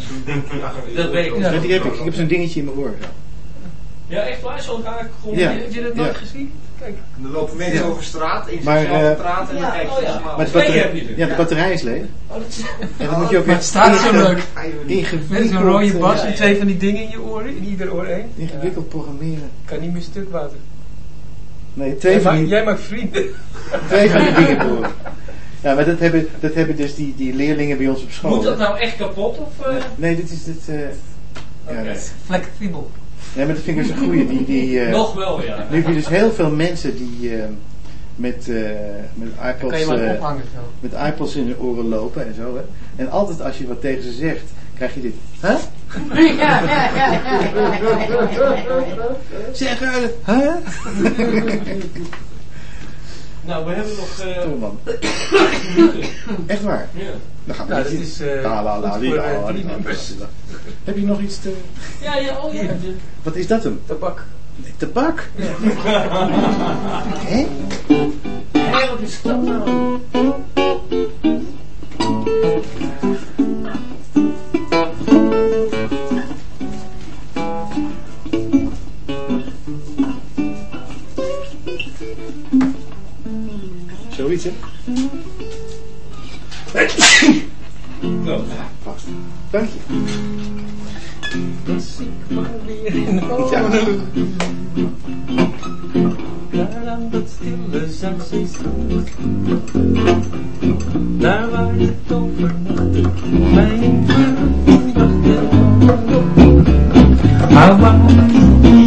Dat weet ik. Ja, die heb ik. Ik heb zo'n dingetje in mijn oor. Ja, echt waar? Zo'n raar grond. Ja. Heb je dat nooit Ja. gezien? Kijk. Dan lopen mensen Ja. over straat, in Maar, zichzelf eh, te praten en dan Ja, kijk je oh ja. Maar de batterij, heb je er. ja, de batterij is leeg. Oh, dat is... En dan moet je ook Maar het staat zo leuk. Met zo'n rode bas ja, en twee van die dingen in je oren, in ieder oor één. Ingewikkeld programmeren. Kan niet meer stuk, Wouter. Nee, twee Jij, van maakt, die, jij maakt vrienden. twee van die dingen horen. Ja, maar dat hebben, dat hebben dus die, die leerlingen bij ons op school. Moet dat nou echt kapot? Of, eh? Nee, dit is dit. eh ja, Flexibel. nee, maar dat vind ik dus een goeie. Die, die, eh, Nog wel, ja. nu heb je dus heel veel mensen die eh, met, eh met iPods, kan je maar ophangen zo. met iPods in de oren lopen en zo. Hè? En altijd als je wat tegen ze zegt, krijg je dit. Huh? Ja, ja, ja, ja. Zeg, huh? Nou, we hebben nog eh minuten. Echt waar. Ja. Dan gaan we Nou, dat is eh La, la, la, eh, la. Heb je nog iets te... Ja, ja, oh ja. Wat is dat hem? Tabak. Nee, tabak? Hè? Heel op de stop nou. Zoiets, hè? Zo. Vast. Dank je. Dat zie ik maar weer in de. Daar aan dat stille Zuidzee strand. Daar waar het overnachten mijn verwacht Hawaii,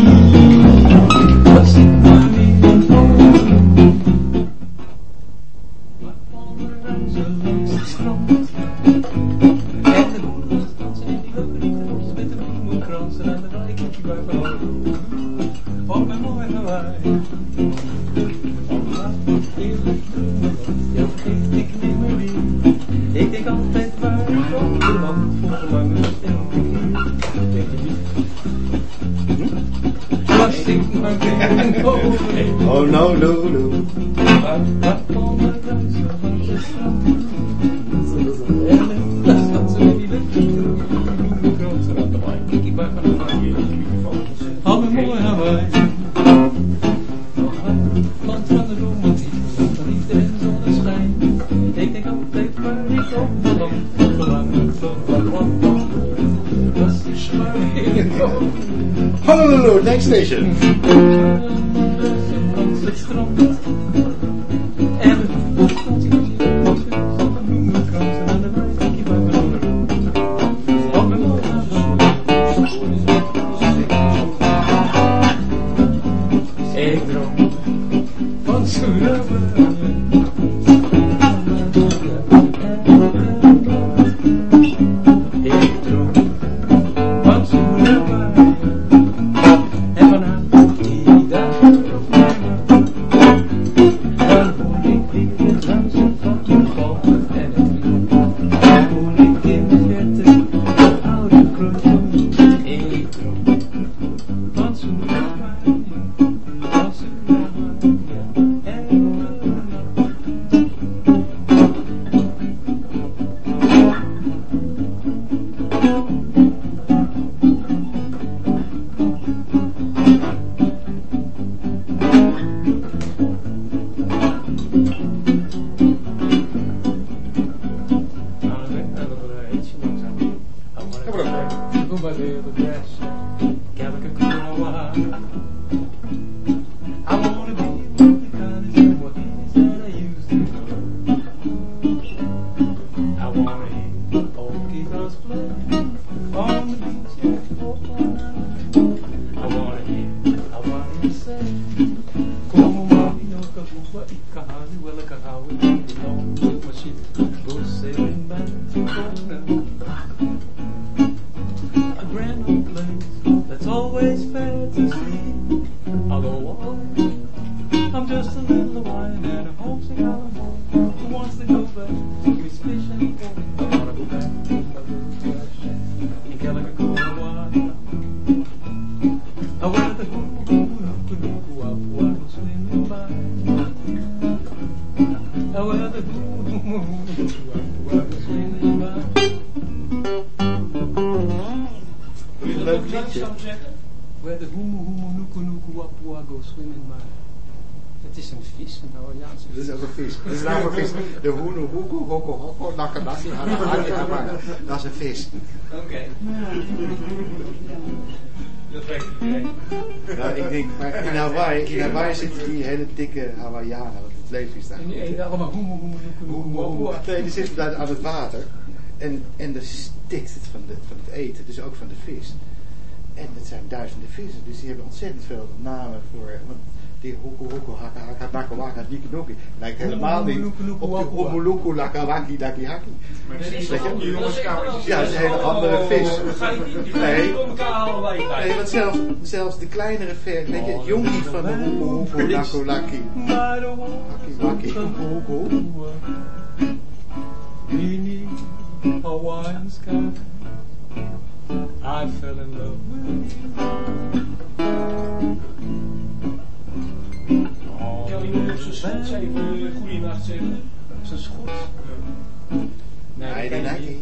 maar weer een home. Honolulu, next station. Hawaii zitten die hele dikke Hawaiianen, want het leven is daar. En die eten allemaal wapua. Nee, die zitten daar aan het water. En, en er stikt het van, de, van het eten, dus ook van de vis. En het zijn duizenden vissen, dus die hebben ontzettend veel namen voor. Want die hoeko hoeko haka haka baka waka diki doki lijkt helemaal niet op die homuluku laka waki daki haki. Die. Ja, dat is een hele andere vis. Nee. Nee, want zelfs, zelfs de kleinere ver, weet je, het jonkie van de lako laki. Waki Hawaiian sky, I fell in love with you. Die moet op zijn Schots even goeienacht zeggen. Op zijn Schots. Nee, Nee, dat Nike.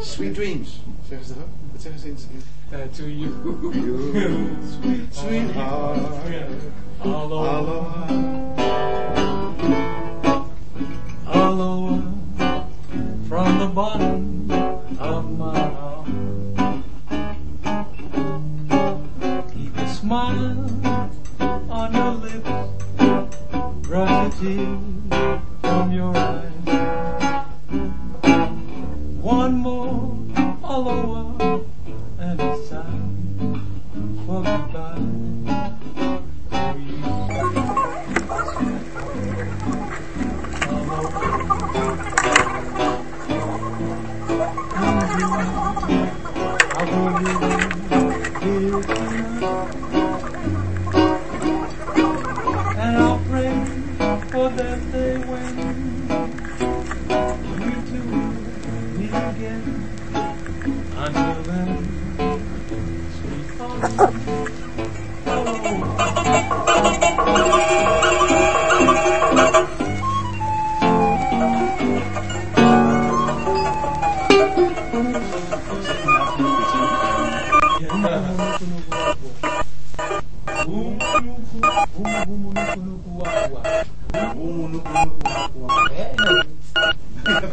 Sweet dreams, zeggen ze toch? Wat zeggen ze in. Uh, to you. Sweet, sweetheart. Aloha. Aloha. Aloha. From the bottom of my heart. smile on your lips, brush the tears from your eyes. One more aloha and a sigh for goodbye. For you. I will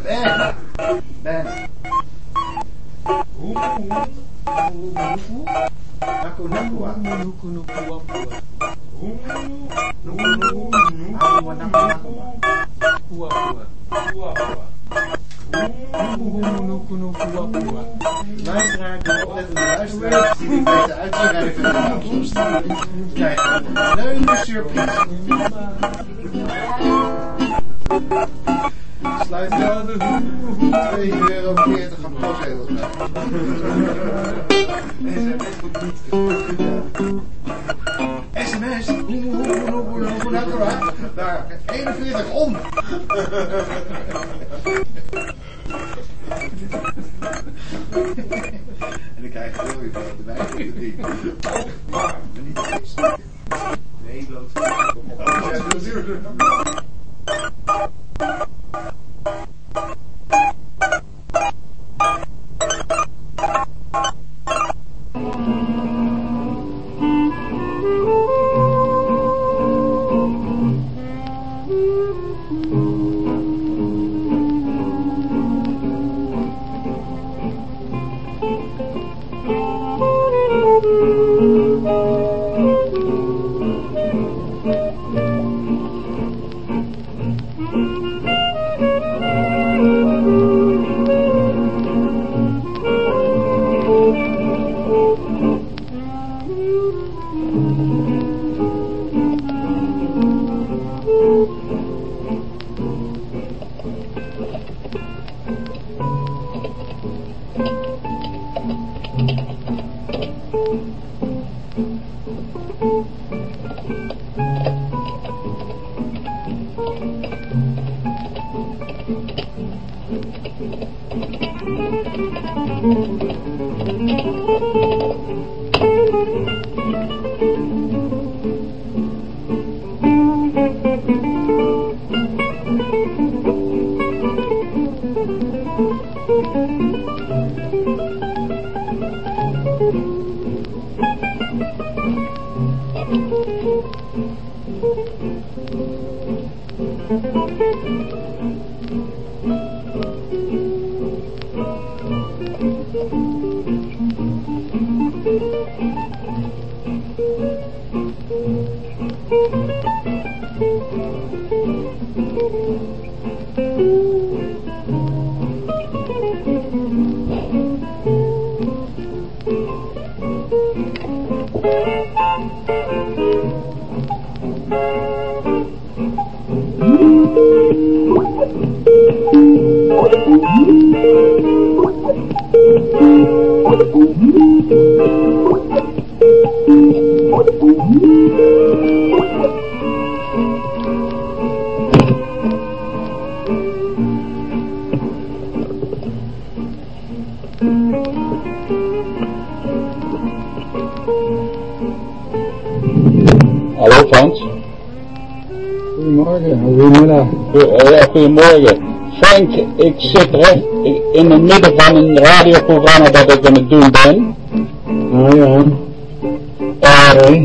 Ben. Ben. Naku goedemorgen. Frank, ik zit recht in het midden van een radioprogramma dat ik aan het doen ben. Nou ja, Eh,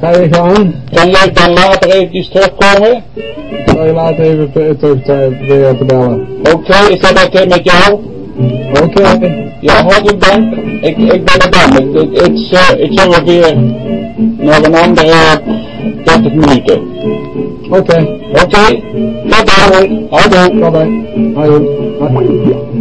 ga je gaan? kan jij dan later eventjes terugkomen? Ik zal je later even te- terug te- weer te bellen. Oké, is dat oké met jou? Oké. Ja, hartelijk dank. Ik, ik ben er dan. Het, het, is, het is ongeveer nog een andere 30 minuten. Oké. Oké, tot dan. Houdoe. Bye bye. Houdoe. Ja,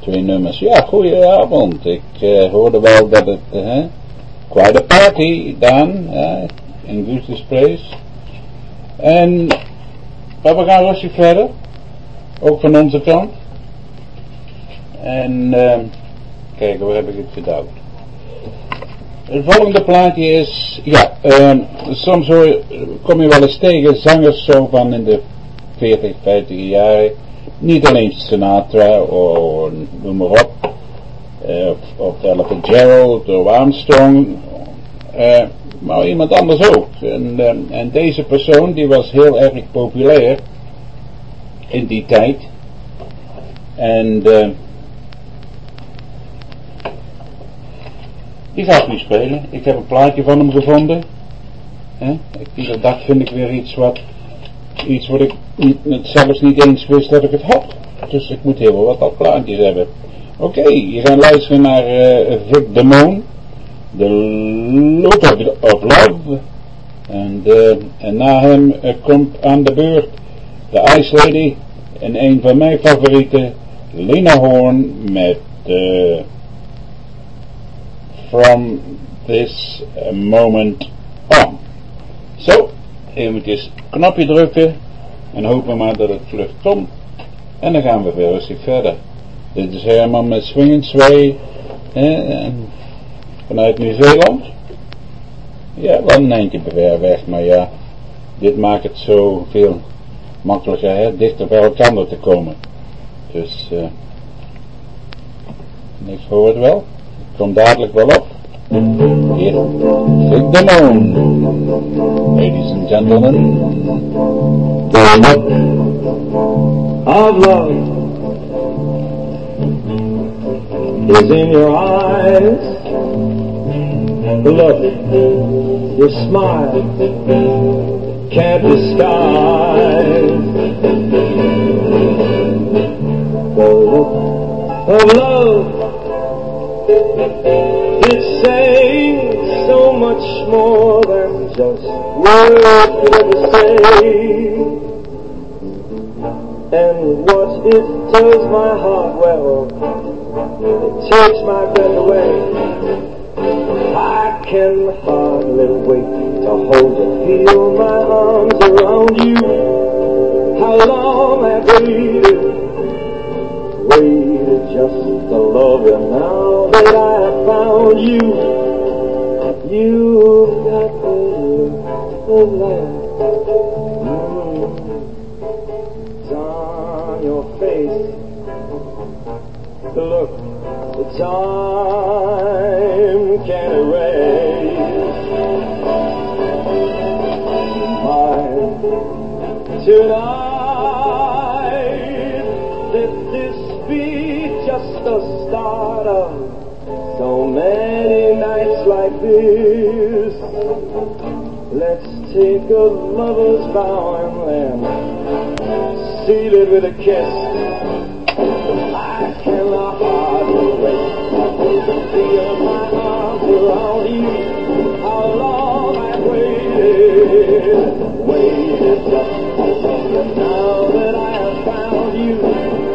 Twee nummers. Ja, goedenavond. Ik eh, hoorde wel dat het, uh, quite a party dan, uh, in Gusta's Place. En, maar we gaan rustig verder. Ook van onze kant. En, uh, kijken, waar heb ik het gedouwd? Het volgende plaatje is, ja, uh, soms hoor kom je wel eens tegen zangers zo van in de 40, 50 jaren. Niet alleen Sinatra of noem maar op. Uh, of, of Fitzgerald of Armstrong. Uh, maar iemand anders ook. En, uh, en deze persoon die was heel erg populair in die tijd. En die ga ik nu spelen. Ik heb een plaatje van hem gevonden. Hè? Iedere dag vind ik weer iets wat, iets wat ik zelfs niet eens wist dat ik het had. Dus ik moet heel wat plaatjes hebben. Oké, okay, je gaat luisteren naar uh, Vic Damone. The Look of, of Love. En, uh, na hem uh, komt aan de beurt de Ice Lady. En een van mijn favorieten, Lena Horn met From This Moment On. Zo, het knopje drukken en hopen maar dat het vlug komt. En dan gaan we weer rustig verder. Dit is helemaal met swingend en vanuit Nieuw-Zeeland. Ja, wel een eindje ver weg, maar ja, dit maakt het zo veel makkelijker, dichter bij elkaar te komen. Dus, eh, ik hoor het wel. Het komt dadelijk wel op. Hier, the moon. Ladies and gentlemen. The look of love is in your eyes. The Look, your smile can't disguise the look of love. It's saying so much more than just words could ever say. And what it does my heart well, it takes my breath away. I can hardly wait to hold you, feel my arms around you. How long I've waited, waited just to love you now that I have found you. You've got the look of life. Mm. It's on your face. Look, the time can erase mine tonight. The start of so many nights like this. Let's take a lover's vow and then seal it with a kiss. I cannot hardly wait to feel my arms around you. How long I've waited, waited just now that I have found you.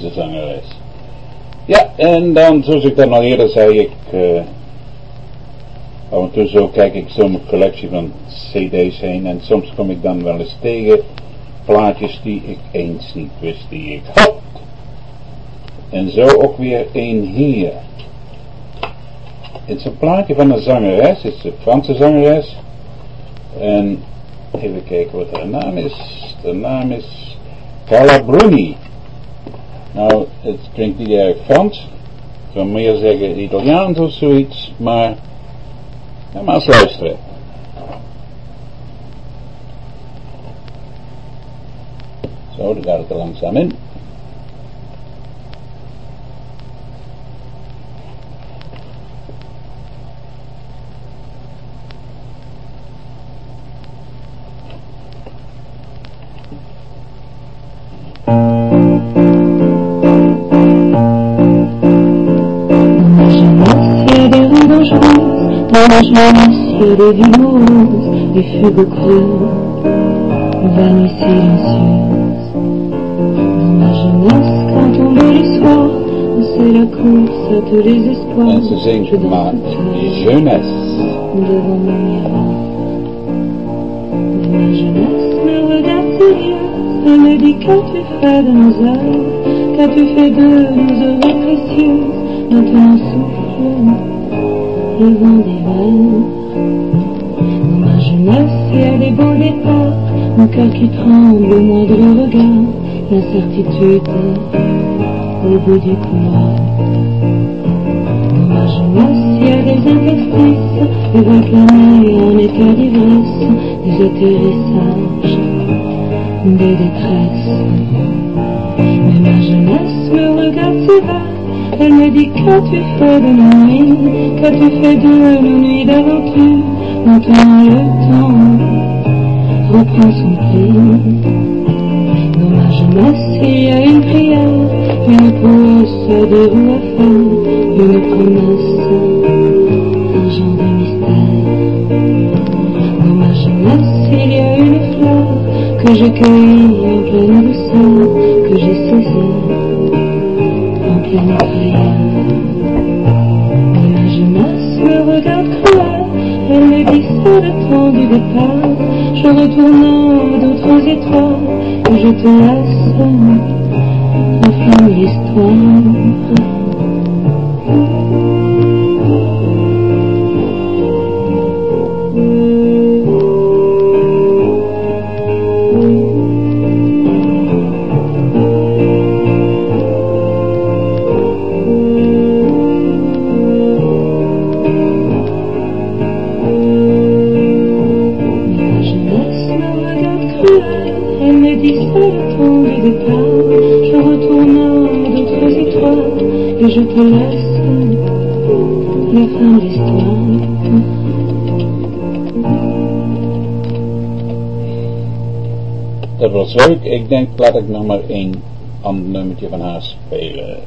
Deze zangeres. Ja, en dan, zoals ik dan al eerder zei, ik en toe zo kijk ik zo mijn collectie van cd's heen en soms kom ik dan wel eens tegen plaatjes die ik eens niet wist die ik had. En zo ook weer een hier. Het is een plaatje van een zangeres, het is een Franse zangeres. En even kijken wat haar naam is. De naam is Carla Bruni. Klinkt niet erg Frans. Ik zou meer zeggen Italiaans of zoiets, maar... Nou, maar eens luisteren. des et fugue creux, vannes silencieuses. Dans ma jeunesse, quand tombait les soirs, c'est la course à tous les espoirs. Je danse ma jeunesse. Devant mon miroir. Ma jeunesse, le regard sérieux, ça me dit qu'as-tu fait de nos œuvres, qu'as-tu fait de nos œuvres précieuses, maintenant souffle le des. Ma jeunesse, y a des beaux départs, mon cœur qui tremble au moindre regard, l'incertitude au bout du couloir. Ma jeunesse, il y a des interstices, des réclamés en état d'ivresse, des atterrissages, des détresses. Mais ma jeunesse me regarde si bas, elle me dit qu'as-tu fait de nos nuits, qu'as-tu fait de nos nuits d'aventure, maintenant le temps reprend son pli. Dans ma jeunesse, il y a une prière, une prouesse, des roues à faire, une promesse, un genre de mystère. Dans ma jeunesse, il y a une fleur que j'ai cueillie en pleine douceur, que j'ai saisie je masse le regard cruel et les glissades le temps du départ. Je retourne en d'autres étoiles et je te laisse. de l'histoire. Je te laisse la fin. Dat was leuk. Ik denk, laat ik nog maar één ander nummertje van haar spelen.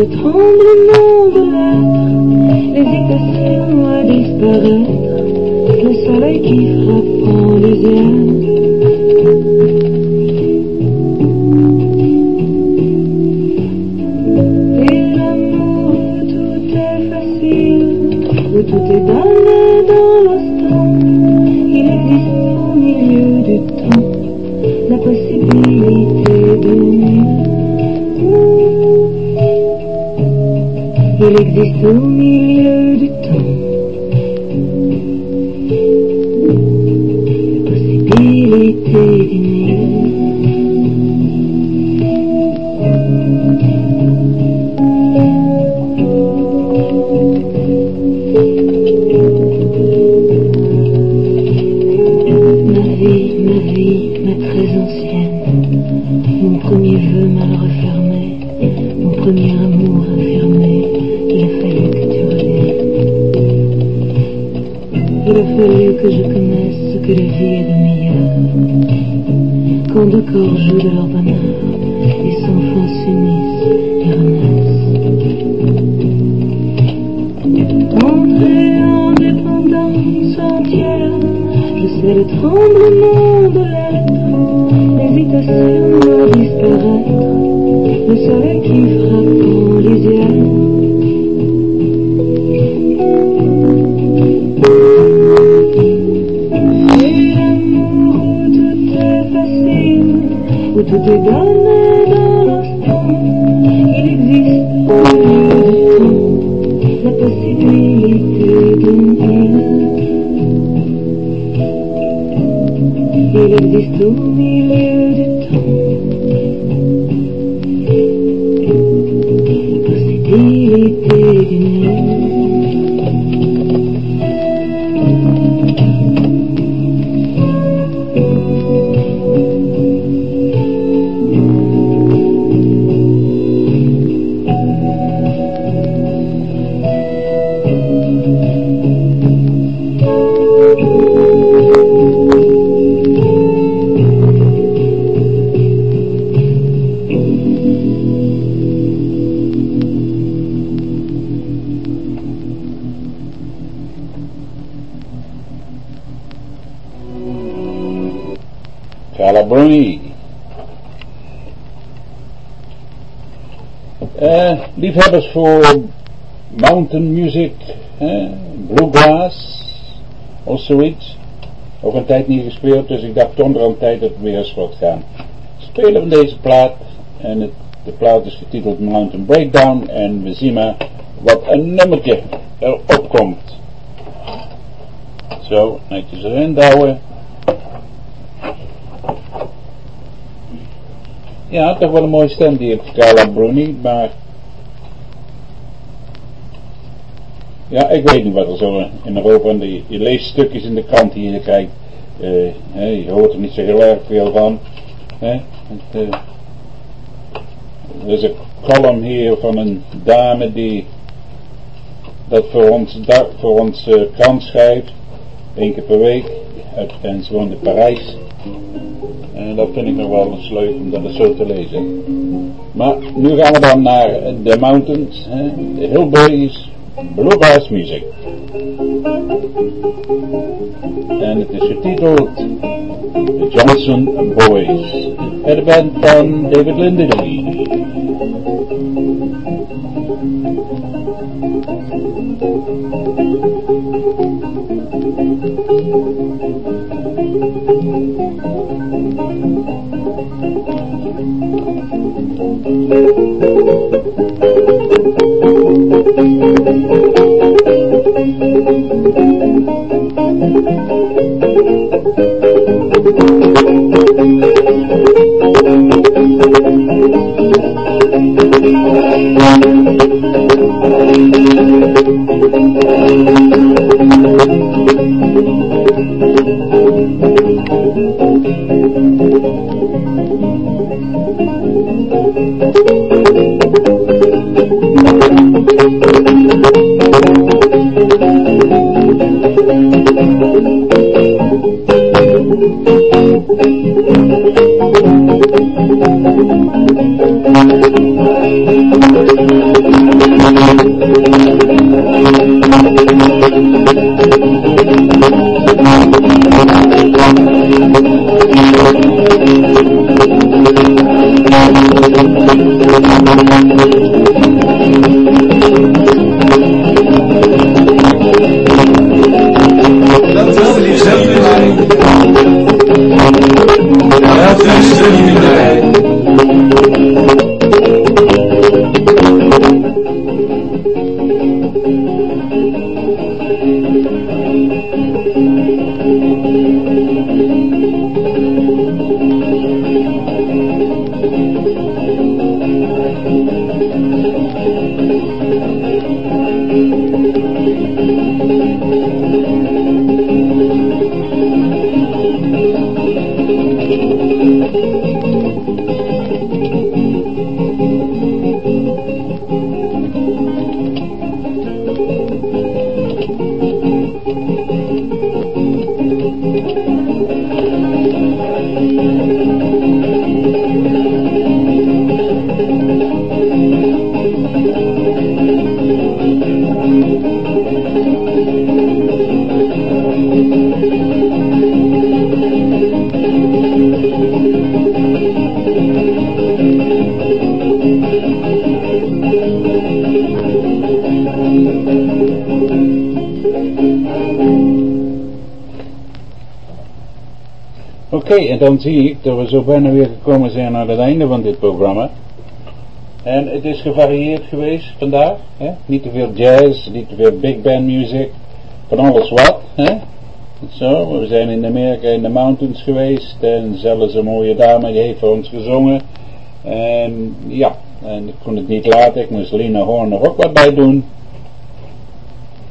Le tremblement de l'être l'hésitation à disparaître, le soleil qui frappe en les airs. Dus ik dacht toch een tijd dat we weer eens wat gaan spelen van deze plaat. En het, de plaat is getiteld Mountain Breakdown en we zien maar wat een nummertje erop komt. Zo, netjes erin douwen. Ja, toch wel een mooie stem die heeft Carla Bruni, maar... Ja, ik weet niet wat er zo in Europa, je, leest stukjes in de krant die je krijgt, eh, je hoort er niet zo heel erg veel van. Het, eh, er is een column hier van een dame die dat voor ons, da- voor ons eh, krant schrijft, één keer per week, uit, en ze woont in Parijs. En dat vind ik nog wel eens leuk om dat zo te lezen. Maar nu gaan we dan naar The Mountains, hè, de Hillbillies, Bluegrass Music. En het is The Johnson Boys. En de band van David Lindley. Dan zie ik dat we zo bijna weer gekomen zijn aan het einde van dit programma. En het is gevarieerd geweest vandaag. Hè? Niet te veel jazz, niet te veel big band music. Van alles wat. Hè? Zo, we zijn in Amerika in de mountains geweest. En zelfs een mooie dame die heeft voor ons gezongen. En ja, en ik kon het niet laten. Ik moest Lina Horn er ook wat bij doen.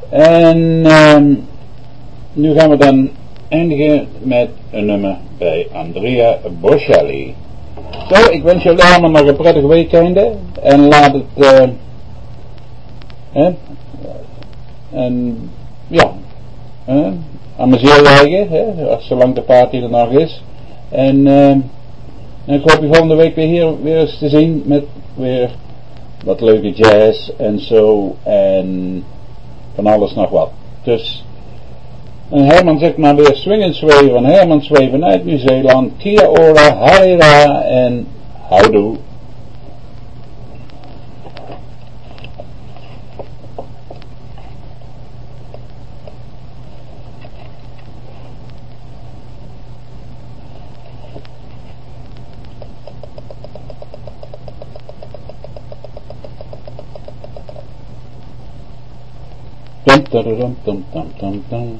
En ehm, nu gaan we dan eindigen met een nummer bij Andrea Bocelli. Zo, ik wens jullie allemaal nog een prettig weekende. En laat het, eh, hè, en ja, hè, amuseer je eigen, hè, zolang de party er nog is. En, eh, en ik hoop je volgende week weer hier weer eens te zien met weer wat leuke jazz en zo en van alles nog wat. Dus en Herman zegt maar weer swingend zweven. Herman zweven uit Nieuw-Zeeland. Kia ora, harira en houdoe. Dum dum dum dum dum dum.